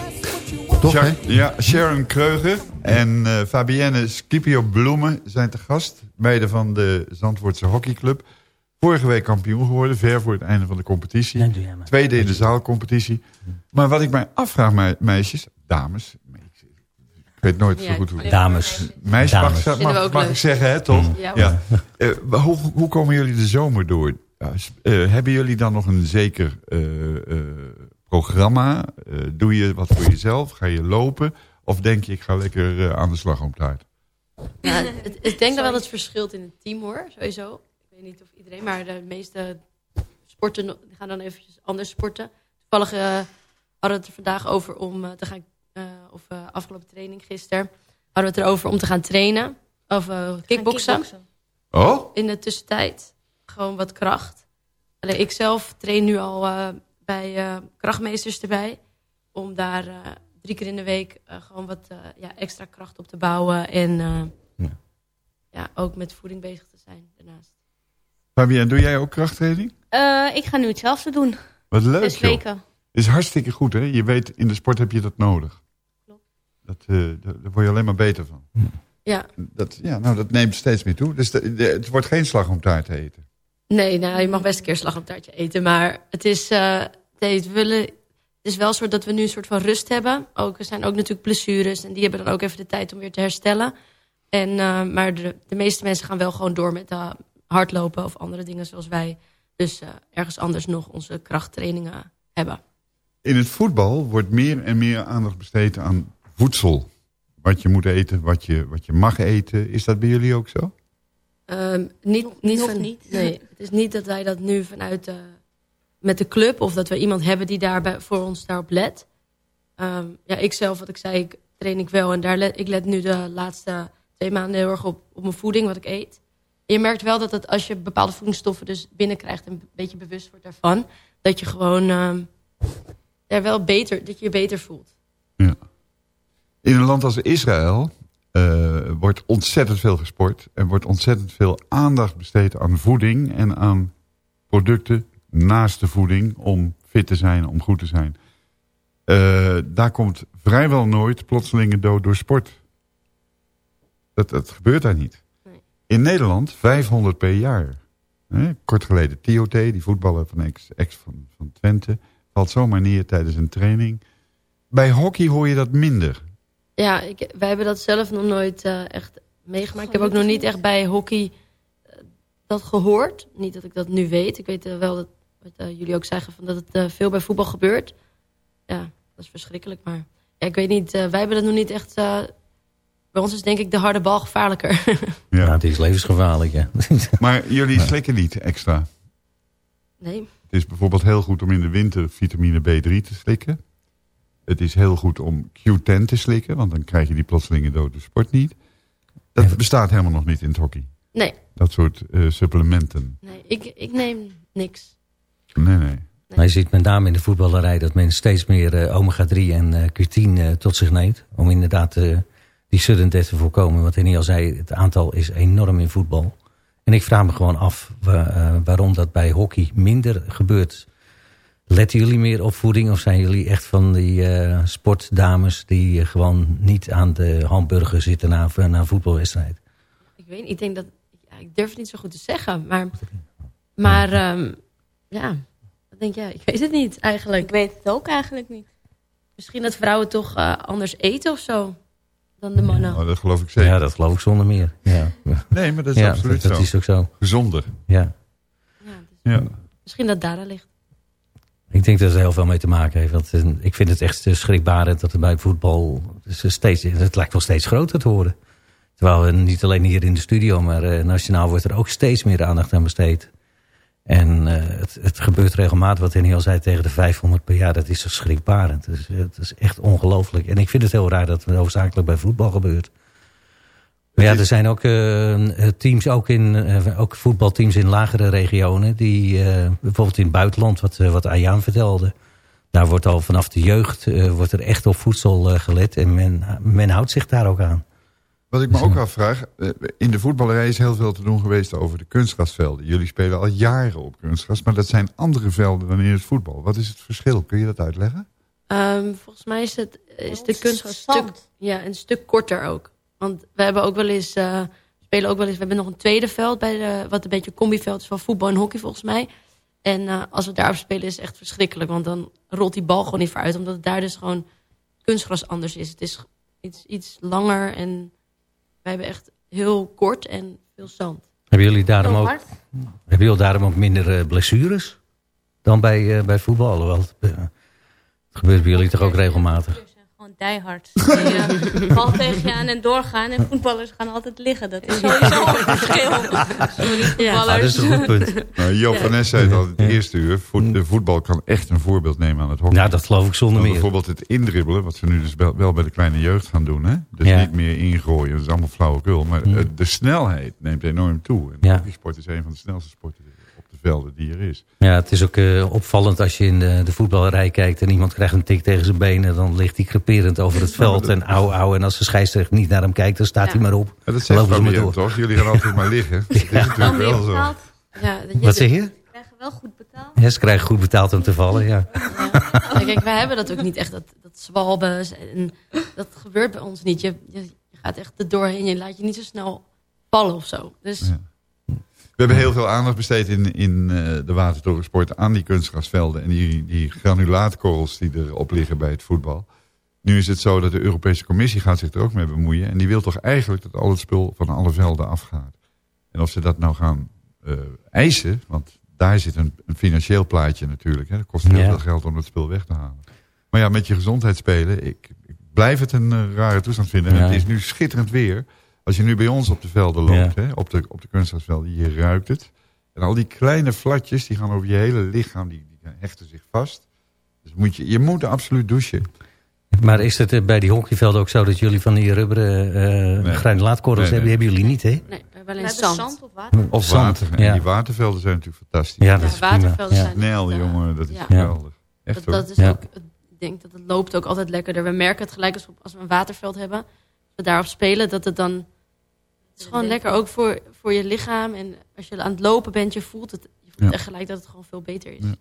Toch, hè? Ja, Sharon Kreuger en eh, Fabienne Scipio Bloemen zijn te gast. Beide van de Zandvoortse hockeyclub. Vorige week kampioen geworden, ver voor het einde van de competitie. Tweede in de zaalcompetitie. Maar wat ik mij afvraag, me- meisjes, dames... Ik weet nooit zo goed hoe... Dames. Meisjes Dames. mag, mag, mag ik zeggen, hè, toch? Ja. Ja. Eh, hoe, hoe komen jullie de zomer door? Eh, hebben jullie dan nog een zeker eh, eh, programma? Eh, doe je wat voor jezelf? Ga je lopen? Of denk je, ik ga lekker aan de slag om tijd? Ja, het, ik denk dat wel dat het verschilt in het team hoor, sowieso. Ik weet niet of iedereen, maar de meeste sporten gaan dan eventjes anders sporten. Toevallig hadden we het er vandaag over om te gaan, of eh, afgelopen training gisteren, hadden we het erover om te gaan trainen. Of eh kickboksen. Oh? In de tussentijd. Gewoon wat kracht. Alleen ik zelf train nu al eh, bij eh, krachtmeesters erbij. Om daar eh, drie keer in de week eh, gewoon wat eh, ja, extra kracht op te bouwen. En eh, ja. ook met voeding bezig te zijn daarnaast. Fabienne, doe jij ook krachttraining? Eh, ik ga nu hetzelfde doen. Wat leuk, Zes joh. weken. is hartstikke goed, hè? Je weet, in de sport heb je dat nodig. Dat, eh, daar word je alleen maar beter van. Ja. Dat, ja, nou, dat neemt steeds meer toe. Dus de- de- het wordt geen slag om taart te eten. Nee, nou, je mag best een keer slag op taartje eten. Maar het is, eh, nee, we willen, het is wel zo dat we nu een soort van rust hebben. Ook, er zijn ook natuurlijk blessures. En die hebben dan ook even de tijd om weer te herstellen. En, eh, maar de, de meeste mensen gaan wel gewoon door met hardlopen of andere dingen zoals wij. Dus eh, ergens anders nog onze krachttrainingen hebben. In het voetbal wordt meer en meer aandacht besteed aan voedsel. Wat je moet eten, wat je, wat je mag eten. Is dat bij jullie ook zo? Ehm, niet, niet nog van, niet. Nee, het is niet dat wij dat nu vanuit eh, met de club of dat we iemand hebben die daarbij voor ons daarop let. Ehm, ja, ik zelf, wat ik zei, ik train ik wel en daar let, ik let nu de laatste twee maanden heel erg op, op mijn voeding, wat ik eet. En je merkt wel dat het, als je bepaalde voedingsstoffen dus binnenkrijgt en een beetje bewust wordt daarvan, dat je gewoon ehm, er wel beter, dat je je beter voelt. In een land als Israël eh, wordt ontzettend veel gesport. En wordt ontzettend veel aandacht besteed aan voeding en aan producten naast de voeding om fit te zijn, om goed te zijn. Eh, daar komt vrijwel nooit plotseling een dood door sport. Dat, dat gebeurt daar niet. In Nederland 500 per jaar. Hè, Kort geleden TOT, die voetballer van ex, ex van, van Twente, valt zomaar neer tijdens een training. Bij hockey hoor je dat minder. Ja, ik, wij hebben dat zelf nog nooit eh, echt meegemaakt. Ik heb ook nog niet echt bij hockey eh, dat gehoord. Niet dat ik dat nu weet. Ik weet eh, wel dat wat jullie ook zeggen van dat het eh, veel bij voetbal gebeurt. Ja, dat is verschrikkelijk. Maar ja, ik weet niet, eh, wij hebben dat nog niet echt... eh, bij ons is denk ik de harde bal gevaarlijker. (laughs) Ja, het is levensgevaarlijk, ja. (laughs) Maar jullie slikken niet extra. nee. Het is bijvoorbeeld heel goed om in de winter vitamine B3 te slikken. Het is heel goed om Q10 te slikken, want dan krijg je die plotselinge dode sport niet. Dat bestaat helemaal nog niet in het hockey. Nee, Dat soort eh, supplementen. nee ik, ik neem niks. Nee, nee. Maar je ziet met name in de voetballerij dat men steeds meer eh, omega-3 en eh, Q10 eh, tot zich neemt. Om inderdaad eh, die sudden death te voorkomen. Wat Henny al zei, het aantal is enorm in voetbal. En ik vraag me gewoon af wa- waarom dat bij hockey minder gebeurt. Letten jullie meer op voeding of zijn jullie echt van die eh, sportdames die gewoon niet aan de hamburger zitten na, na een voetbalwedstrijd? Ik weet niet, ik denk dat... Ja, ik durf het niet zo goed te zeggen, maar... Maar ehm, ja, wat denk jij? Ik weet het niet eigenlijk. Ik weet het ook eigenlijk niet. Misschien dat vrouwen toch eh, anders eten of zo dan de mannen. Oh, dat geloof ik zeker. Ja, dat geloof ik zonder meer. Ja. Nee, maar dat is Ja, absoluut dat, zo. is ook zo. Gezonder. Ja. Ja. Misschien dat daar aan ligt. Ik denk dat het heel veel mee te maken heeft. Want ik vind het echt schrikbarend dat er bij voetbal... steeds, het lijkt wel steeds groter te worden. Terwijl niet alleen hier in de studio... maar eh, nationaal wordt er ook steeds meer aandacht aan besteed. En eh, het, het gebeurt regelmatig, wat Henny al zei... tegen de 500 per jaar. Dat is schrikbarend. Dus, eh, het is echt ongelooflijk. En ik vind het heel raar dat het hoofdzakelijk bij voetbal gebeurt. Maar ja, er zijn ook eh, teams, ook, in, eh, ook voetbalteams in lagere regionen. Die eh, bijvoorbeeld in het buitenland, wat, wat Ayaan vertelde. Daar wordt al vanaf de jeugd eh, wordt er echt op voedsel eh, gelet. En men, men houdt zich daar ook aan. Wat ik me ook afvraag, in de voetballerij is heel veel te doen geweest over de kunstgrasvelden. Jullie spelen al jaren op kunstgras, maar dat zijn andere velden dan in het voetbal. Wat is het verschil? Kun je dat uitleggen? Ehm, volgens mij is, het, is de kunst een stuk, ja, een stuk korter ook. Want we hebben ook wel eens, eh, spelen ook wel eens, we hebben nog een tweede veld bij de, wat een beetje een combiveld is van voetbal en hockey volgens mij. En eh, als we daarop spelen is het echt verschrikkelijk, want dan rolt die bal gewoon niet vooruit, omdat het daar dus gewoon kunstgras anders is. Het is iets, iets langer en wij hebben echt heel kort en veel zand. Hebben jullie daarom ook, hebben jullie daarom ook minder eh, blessures dan bij, eh, bij voetbal? Alhoewel, het, eh, het gebeurt bij jullie toch ook regelmatig? Diehard. Die, (laughs) bal tegen je aan en doorgaan. En voetballers gaan altijd liggen. Dat is sowieso een verschil. Sorry, voetballers. Ah, dat is een goed punt. Nou, Joop Ja. van Nes zei het al in het eerste uur. Voet- de voetbal kan echt een voorbeeld nemen aan het hockey. Ja, dat geloof ik zonder meer. Bijvoorbeeld het indribbelen, wat ze nu dus wel, bij de kleine jeugd gaan doen. Hè? Dus Ja. niet meer ingooien, dat is allemaal flauwekul. Maar eh, de snelheid neemt enorm toe. En de Ja. hockeysport is een van de snelste sporten velden die er is. Ja, het is ook eh, opvallend als je in de, de voetballerij kijkt... en iemand krijgt een tik tegen zijn benen... dan ligt hij creperend over het veld en (laughs) auw, auw. En als de scheidsrechter niet naar hem kijkt, dan staat hij maar op. Ja, dat zegt lopen ze maar door. toch? Jullie gaan altijd maar liggen. (laughs) Dat is natuurlijk wel zo. Ja, dat Wat zeg je? Ze krijgen wel goed betaald. Ja, ze krijgen goed betaald om te vallen, ja. Ja, kijk, wij hebben dat ook niet echt, dat, dat zwalben. En dat gebeurt bij ons niet. Je, je, je gaat echt er doorheen. Je laat je niet zo snel vallen of zo. Dus hebben heel veel aandacht besteed in, in eh, de watertorensport aan die kunstgrasvelden. En die, die granulaatkorrels die erop liggen bij het voetbal. Nu is het zo dat de Europese Commissie gaat zich er ook mee bemoeien. En die wil toch eigenlijk dat al het spul van alle velden afgaat. En of ze dat nou gaan eh, eisen, want daar zit een, een financieel plaatje natuurlijk. Hè. Dat kost heel Ja. veel geld om dat spul weg te halen. Maar ja, met je gezondheid spelen, ik, ik blijf het een eh, rare toestand vinden. En het is nu schitterend weer. Als je nu bij ons op de velden loopt, Ja. hè, op de, op de kunstgrasvelden, je ruikt het. En al die kleine flatjes, die gaan over je hele lichaam, die, die hechten zich vast. Dus moet je, je moet absoluut douchen. Maar is het eh, bij die hockeyvelden ook zo dat jullie van die rubberen eh Nee. granulaatkorrels Nee, hebben? nee. Die hebben jullie niet, hè? nee, we hebben alleen zand. zand of water. Of Zand, water. En ja. die watervelden zijn natuurlijk fantastisch. Ja, dat is prima. watervelden Ja. zijn Snel, eh, jongen, dat is ja. geweldig. Echt Dat, dat is Ja. ook, ik denk dat het loopt ook altijd lekkerder. We merken het gelijk als we, als we een waterveld hebben. Als we daarop spelen, dat het dan... Het is gewoon lekker ook voor, voor je lichaam. En als je aan het lopen bent, je voelt het. Je voelt echt gelijk dat het gewoon veel beter is. Ja.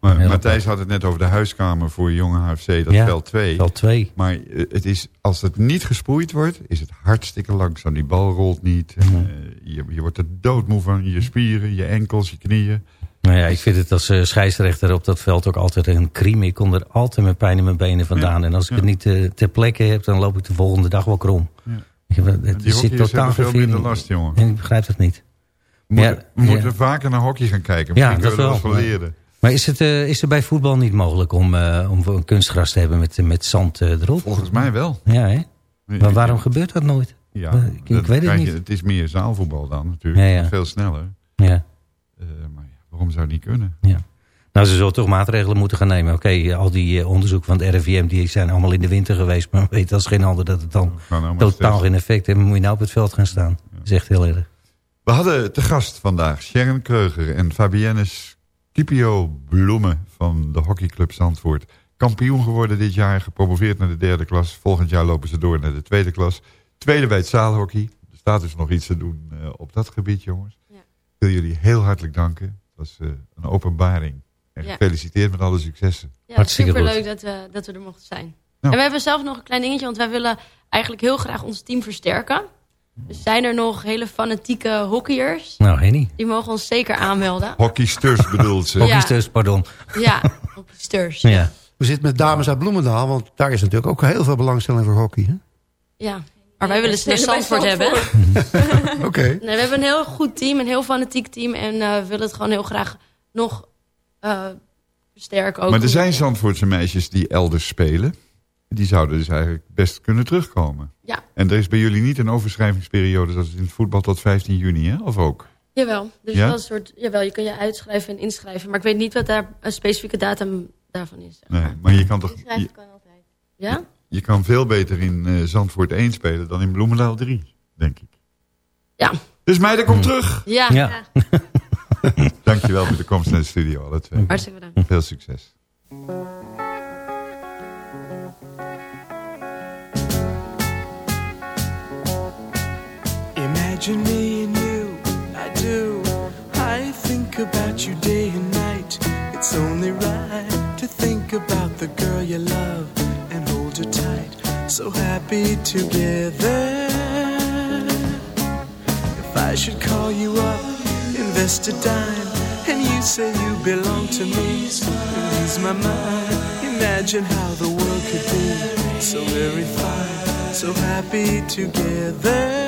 Maar Heel Matthijs had het net over de huiskamer voor jonge HFC, dat Ja, veld 2. Veld 2. Maar eh, het is, als het niet gesproeid wordt, is het hartstikke langzaam. Die bal rolt niet. Eh, je, je wordt er doodmoe van. Je spieren, je enkels, je knieën. Nou ja, ik vind het als eh, scheidsrechter op dat veld ook altijd een crime. Ik kom er altijd met pijn in mijn benen vandaan. Ja, En als ik ja. het niet ter plekke heb, dan loop ik de volgende dag wel krom. Ja. Het Die zit totaal veel minder in. last, jongen. En ik begrijp het niet. Ja, we moeten ja. vaker naar hockey gaan kijken. Ja, Misschien dat kunnen we wel. leren. Maar is, het, eh, is er bij voetbal niet mogelijk om, eh, om een kunstgras te hebben met, met zand eh, erop? Volgens mij wel. Ja, hè? Maar waarom gebeurt dat nooit? Ja, ik, ik dat weet het je- niet. het is meer zaalvoetbal dan natuurlijk. Ja, ja. Veel sneller. Ja. Maar ja, waarom zou het niet kunnen? Nou, ze zullen toch maatregelen moeten gaan nemen. Oké, al die eh, onderzoeken van het RIVM die zijn allemaal in de winter geweest. Maar weet als geen ander dat het dan nou totaal geen effect heeft. Moet je nou op het veld gaan staan. Dat is echt heel erg. We hadden te gast vandaag Sharon Kreuger en Fabienne Scipio Bloemen van de hockeyclub Zandvoort. Kampioen geworden dit jaar, gepromoveerd naar de derde klas. Volgend jaar lopen ze door naar de tweede klas. Tweede bij het zaalhockey. Er staat dus nog iets te doen eh, op dat gebied, jongens. Ja. Ik wil jullie heel hartelijk danken. Het was eh, een openbaring. En Ja. gefeliciteerd met alle successen. Ja, Hartstikke superleuk dat we, dat we er mochten zijn. Nou. En we hebben zelf nog een klein dingetje, want wij willen eigenlijk heel graag ons team versterken. Dus zijn er nog hele fanatieke hockeyers? Nou, Henny. Die mogen ons zeker aanmelden. Hockeysters bedoelt ze. (laughs) Hockeysters, pardon. Ja, hockeysters. (laughs) Ja. We zitten met dames uit Bloemendaal, want daar is natuurlijk ook heel veel belangstelling voor hockey. Hè? Ja, maar wij willen ze naar Zandvoort hebben. (laughs) Oké. Nee, we hebben een heel goed team, een heel fanatiek team. En eh, we willen het gewoon heel graag nog versterken. Ook Maar er zijn Zandvoortse meisjes die elders spelen. Die zouden dus eigenlijk best kunnen terugkomen. Ja, En er is bij jullie niet een overschrijvingsperiode zoals in het voetbal tot 15 juni, hè? Of ook? jawel. Dus Ja? wel een soort, jawel, je kan je uitschrijven en inschrijven. Maar ik weet niet wat daar een specifieke datum daarvan is. zeg Nee, maar. je kan toch je, Schrijven kan altijd. Ja? je kan veel beter in eh, Zandvoort 1 spelen dan in Bloemendaal 3, denk ik. Ja. Dus meiden, kom terug. Ja, Ja. (laughs) (laughs) Dankjewel voor de komst naar de studio, alle twee. hartstikke bedankt. Veel succes. imagine me and you, I do. I think about you day and night. It's only right to think about the girl you love and hold her tight. So happy together. If I should call you up, invest a dime, and you say you belong to me, lose my mind. Imagine how the world could be so very fine, so happy together.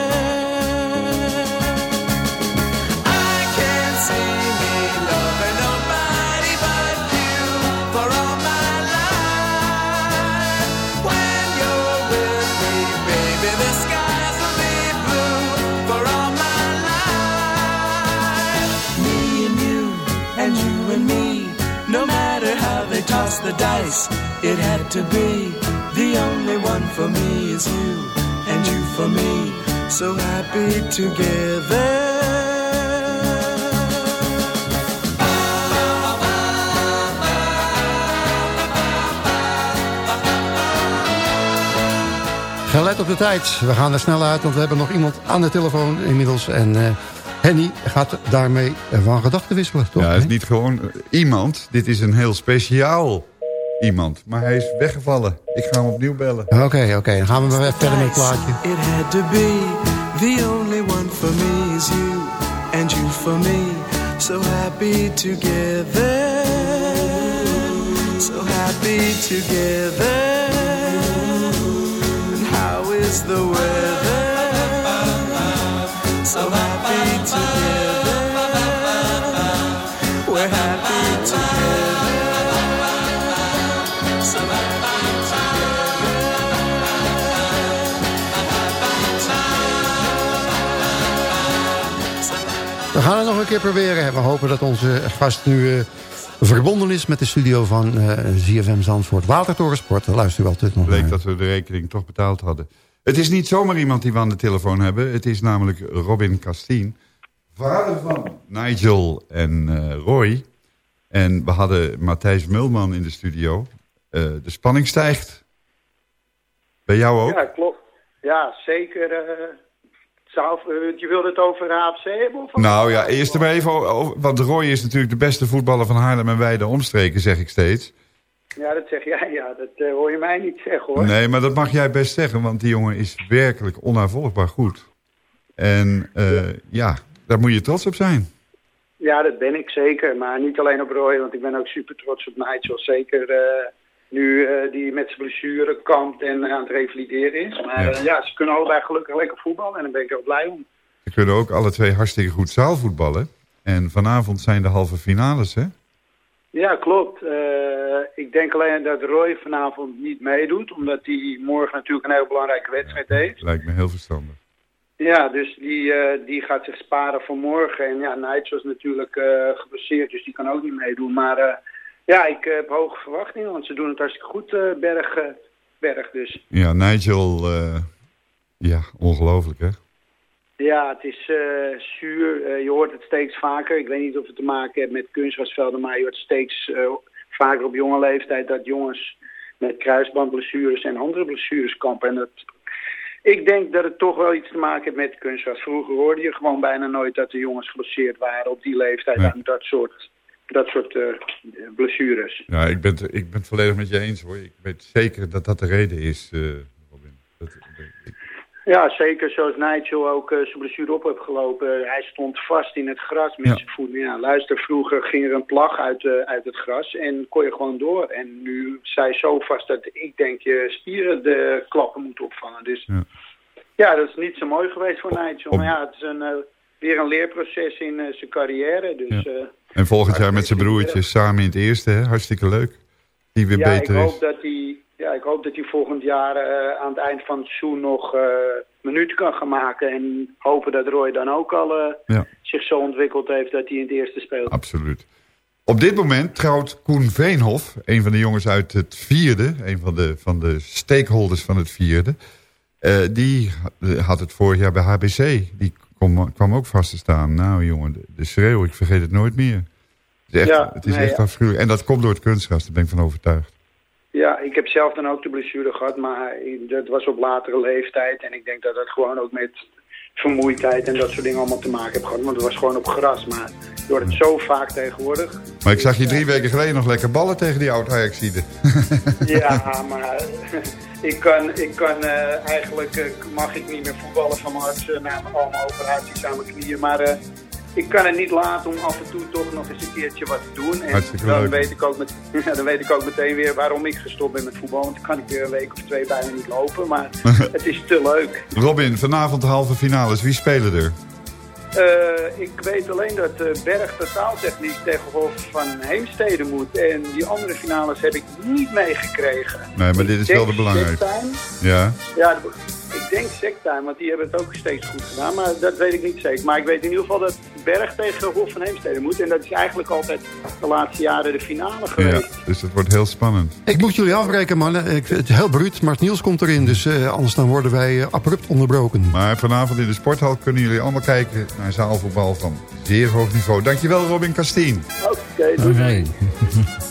No matter how they toss the dice, it had to be. The only one for me is you, and you for me, so happy together. Gelet op de tijd. We gaan er snel uit, want we hebben nog iemand aan de telefoon inmiddels. En eh, Henny gaat daarmee van gedachten wisselen, toch? Ja, het is niet gewoon iemand. Dit is een heel speciaal iemand. Maar hij is weggevallen. Ik ga hem opnieuw bellen. Oké, oké. Dan gaan we maar even verder met het plaatje. It had to be the only one for me is you, and you for me. So happy together, so happy together. And how is the weather? So We gaan het nog een keer proberen. We hopen dat onze gast nu eh, verbonden is met de studio van eh ZFM Zandvoort. Watertorensport, luister u altijd nog Bleek naar. dat we de rekening toch betaald hadden. Het is niet zomaar iemand die we aan de telefoon hebben. Het is namelijk Robin Castien. Vader van Nigel en eh, Roy. En we hadden Matthijs Mulman in de studio. Eh, de spanning stijgt. Bij jou ook? Ja, klopt. Ja, zeker. Zou, eh, je wilde het over AFC hebben? Of Nou ja, eerst maar even over... Want Roy is natuurlijk de beste voetballer van Haarlem en Weide omstreken, zeg ik steeds. Ja, dat zeg jij. Ja, dat eh, hoor je mij niet zeggen hoor. Nee, maar dat mag jij best zeggen, want die jongen is werkelijk onnavolgbaar goed. En eh, ja, daar moet je trots op zijn. Ja, dat ben ik zeker. Maar niet alleen op Roy, want ik ben ook super trots op Nigel. Zeker nu eh, die met zijn blessure kampt en aan het revalideren is. Maar Ja. ja. ja, ze kunnen allebei gelukkig lekker voetballen en daar ben ik heel blij om. Ze kunnen ook alle twee hartstikke goed zaalvoetballen. En vanavond zijn de halve finales, hè? Ja, klopt. Eh, ik denk alleen dat Roy vanavond niet meedoet, omdat hij morgen natuurlijk een heel belangrijke wedstrijd heeft. Lijkt me heel verstandig. Ja, dus die, eh, die gaat zich sparen voor morgen. En ja, Nigel is natuurlijk eh, geblesseerd, dus die kan ook niet meedoen. Maar eh, ja, ik heb hoge verwachtingen, want ze doen het hartstikke goed, eh, Berg, eh, Berg dus. Ja, Nigel, eh, ja, ongelooflijk, hè? Ja, het is eh, zuur. Eh, je hoort het steeds vaker. Ik weet niet of het te maken heeft met kunstgrasvelden, maar je hoort steeds eh, vaker op jonge leeftijd dat jongens met kruisbandblessures en andere blessures kampen. En dat, ik denk dat het toch wel iets te maken heeft met kunstgras. Vroeger hoorde je gewoon bijna nooit dat de jongens geblesseerd waren op die leeftijd Nee. aan dat soort, dat soort eh, blessures. Ja, ik ben, het, ik ben het volledig met je eens, hoor. Ik weet zeker dat dat de reden is, eh, Robin. Dat, ik- Ja, zeker zoals Nigel ook eh, zijn blessure op heeft gelopen. hij stond vast in het gras met Ja. zijn voeten. Ja, luister, vroeger ging er een plag uit, uit het gras en kon je gewoon door. En nu zij zo vast dat ik denk je spieren de klappen moeten opvangen. Dus Ja. ja, dat is niet zo mooi geweest voor Nigel. Op- Maar ja, het is een, weer een leerproces in eh, zijn carrière. Dus Ja. eh, en volgend jaar met zijn broertjes samen in het eerste, hè? Hartstikke leuk. Die weer ja, beter ik is. hoop dat hij ja, ik hoop dat hij volgend jaar eh, aan het eind van het seizoen nog minuten kan gaan maken. En hopen dat Roy dan ook al Ja. zich zo ontwikkeld heeft dat hij in het eerste speelt. Absoluut. Op dit moment trouwt Koen Veenhof, een van de jongens uit het vierde... een van de, van de stakeholders van het vierde... die had het vorig jaar bij HBC. Die kom, kwam ook vast te staan. Nou jongen, de, schreeuw, ik vergeet het nooit meer. Het is echt, Ja, het is nee, echt ja. afschuwelijk. En dat komt door het kunstgras, daar ben ik van overtuigd. Ja, ik heb zelf dan ook de blessure gehad, maar dat was op latere leeftijd. En ik denk dat dat gewoon ook met vermoeidheid en dat soort dingen allemaal te maken heeft gehad. Want het was gewoon op gras, maar je hoort het zo vaak tegenwoordig. Maar ik zag je drie weken geleden nog lekker ballen tegen die oud Ajaxide. Ja, (laughs) maar ik kan, ik kan eh, eigenlijk eh, mag ik niet meer voetballen van mijn arts eh, na mijn operaties aan mijn knieën. Maar ik kan het niet laten om af en toe toch nog eens een keertje wat te doen. En Hartstikke dan leuk. weet, ik ook met, (laughs) dan weet ik ook meteen weer waarom ik gestopt ben met voetbal. Want dan kan ik weer een week of twee bijna niet lopen. Maar (laughs) het is te leuk. Robin, vanavond de halve finales. Wie spelen er? Eh, ik weet alleen dat eh, Berg totaaltechniek tegen Hof van Heemstede moet. En die andere finales heb ik niet meegekregen. Nee, maar dit is wel de belangrijkste. Ja. Ja, de- ik denk Sektime, want die hebben het ook steeds goed gedaan. Maar dat weet ik niet zeker. Maar ik weet in ieder geval dat Berg tegen Hof van Heemstede moet. En dat is eigenlijk altijd de laatste jaren de finale geweest. ja, dus het wordt heel spannend. Ik moet jullie afbreken, mannen. Ik, het is heel bruut, maar Niels komt erin. Dus eh, anders dan worden wij eh, abrupt onderbroken. Maar vanavond in de sporthal kunnen jullie allemaal kijken naar zaalvoetbal van zeer hoog niveau. Dankjewel Robin Kastien. Oké, doei. (laughs)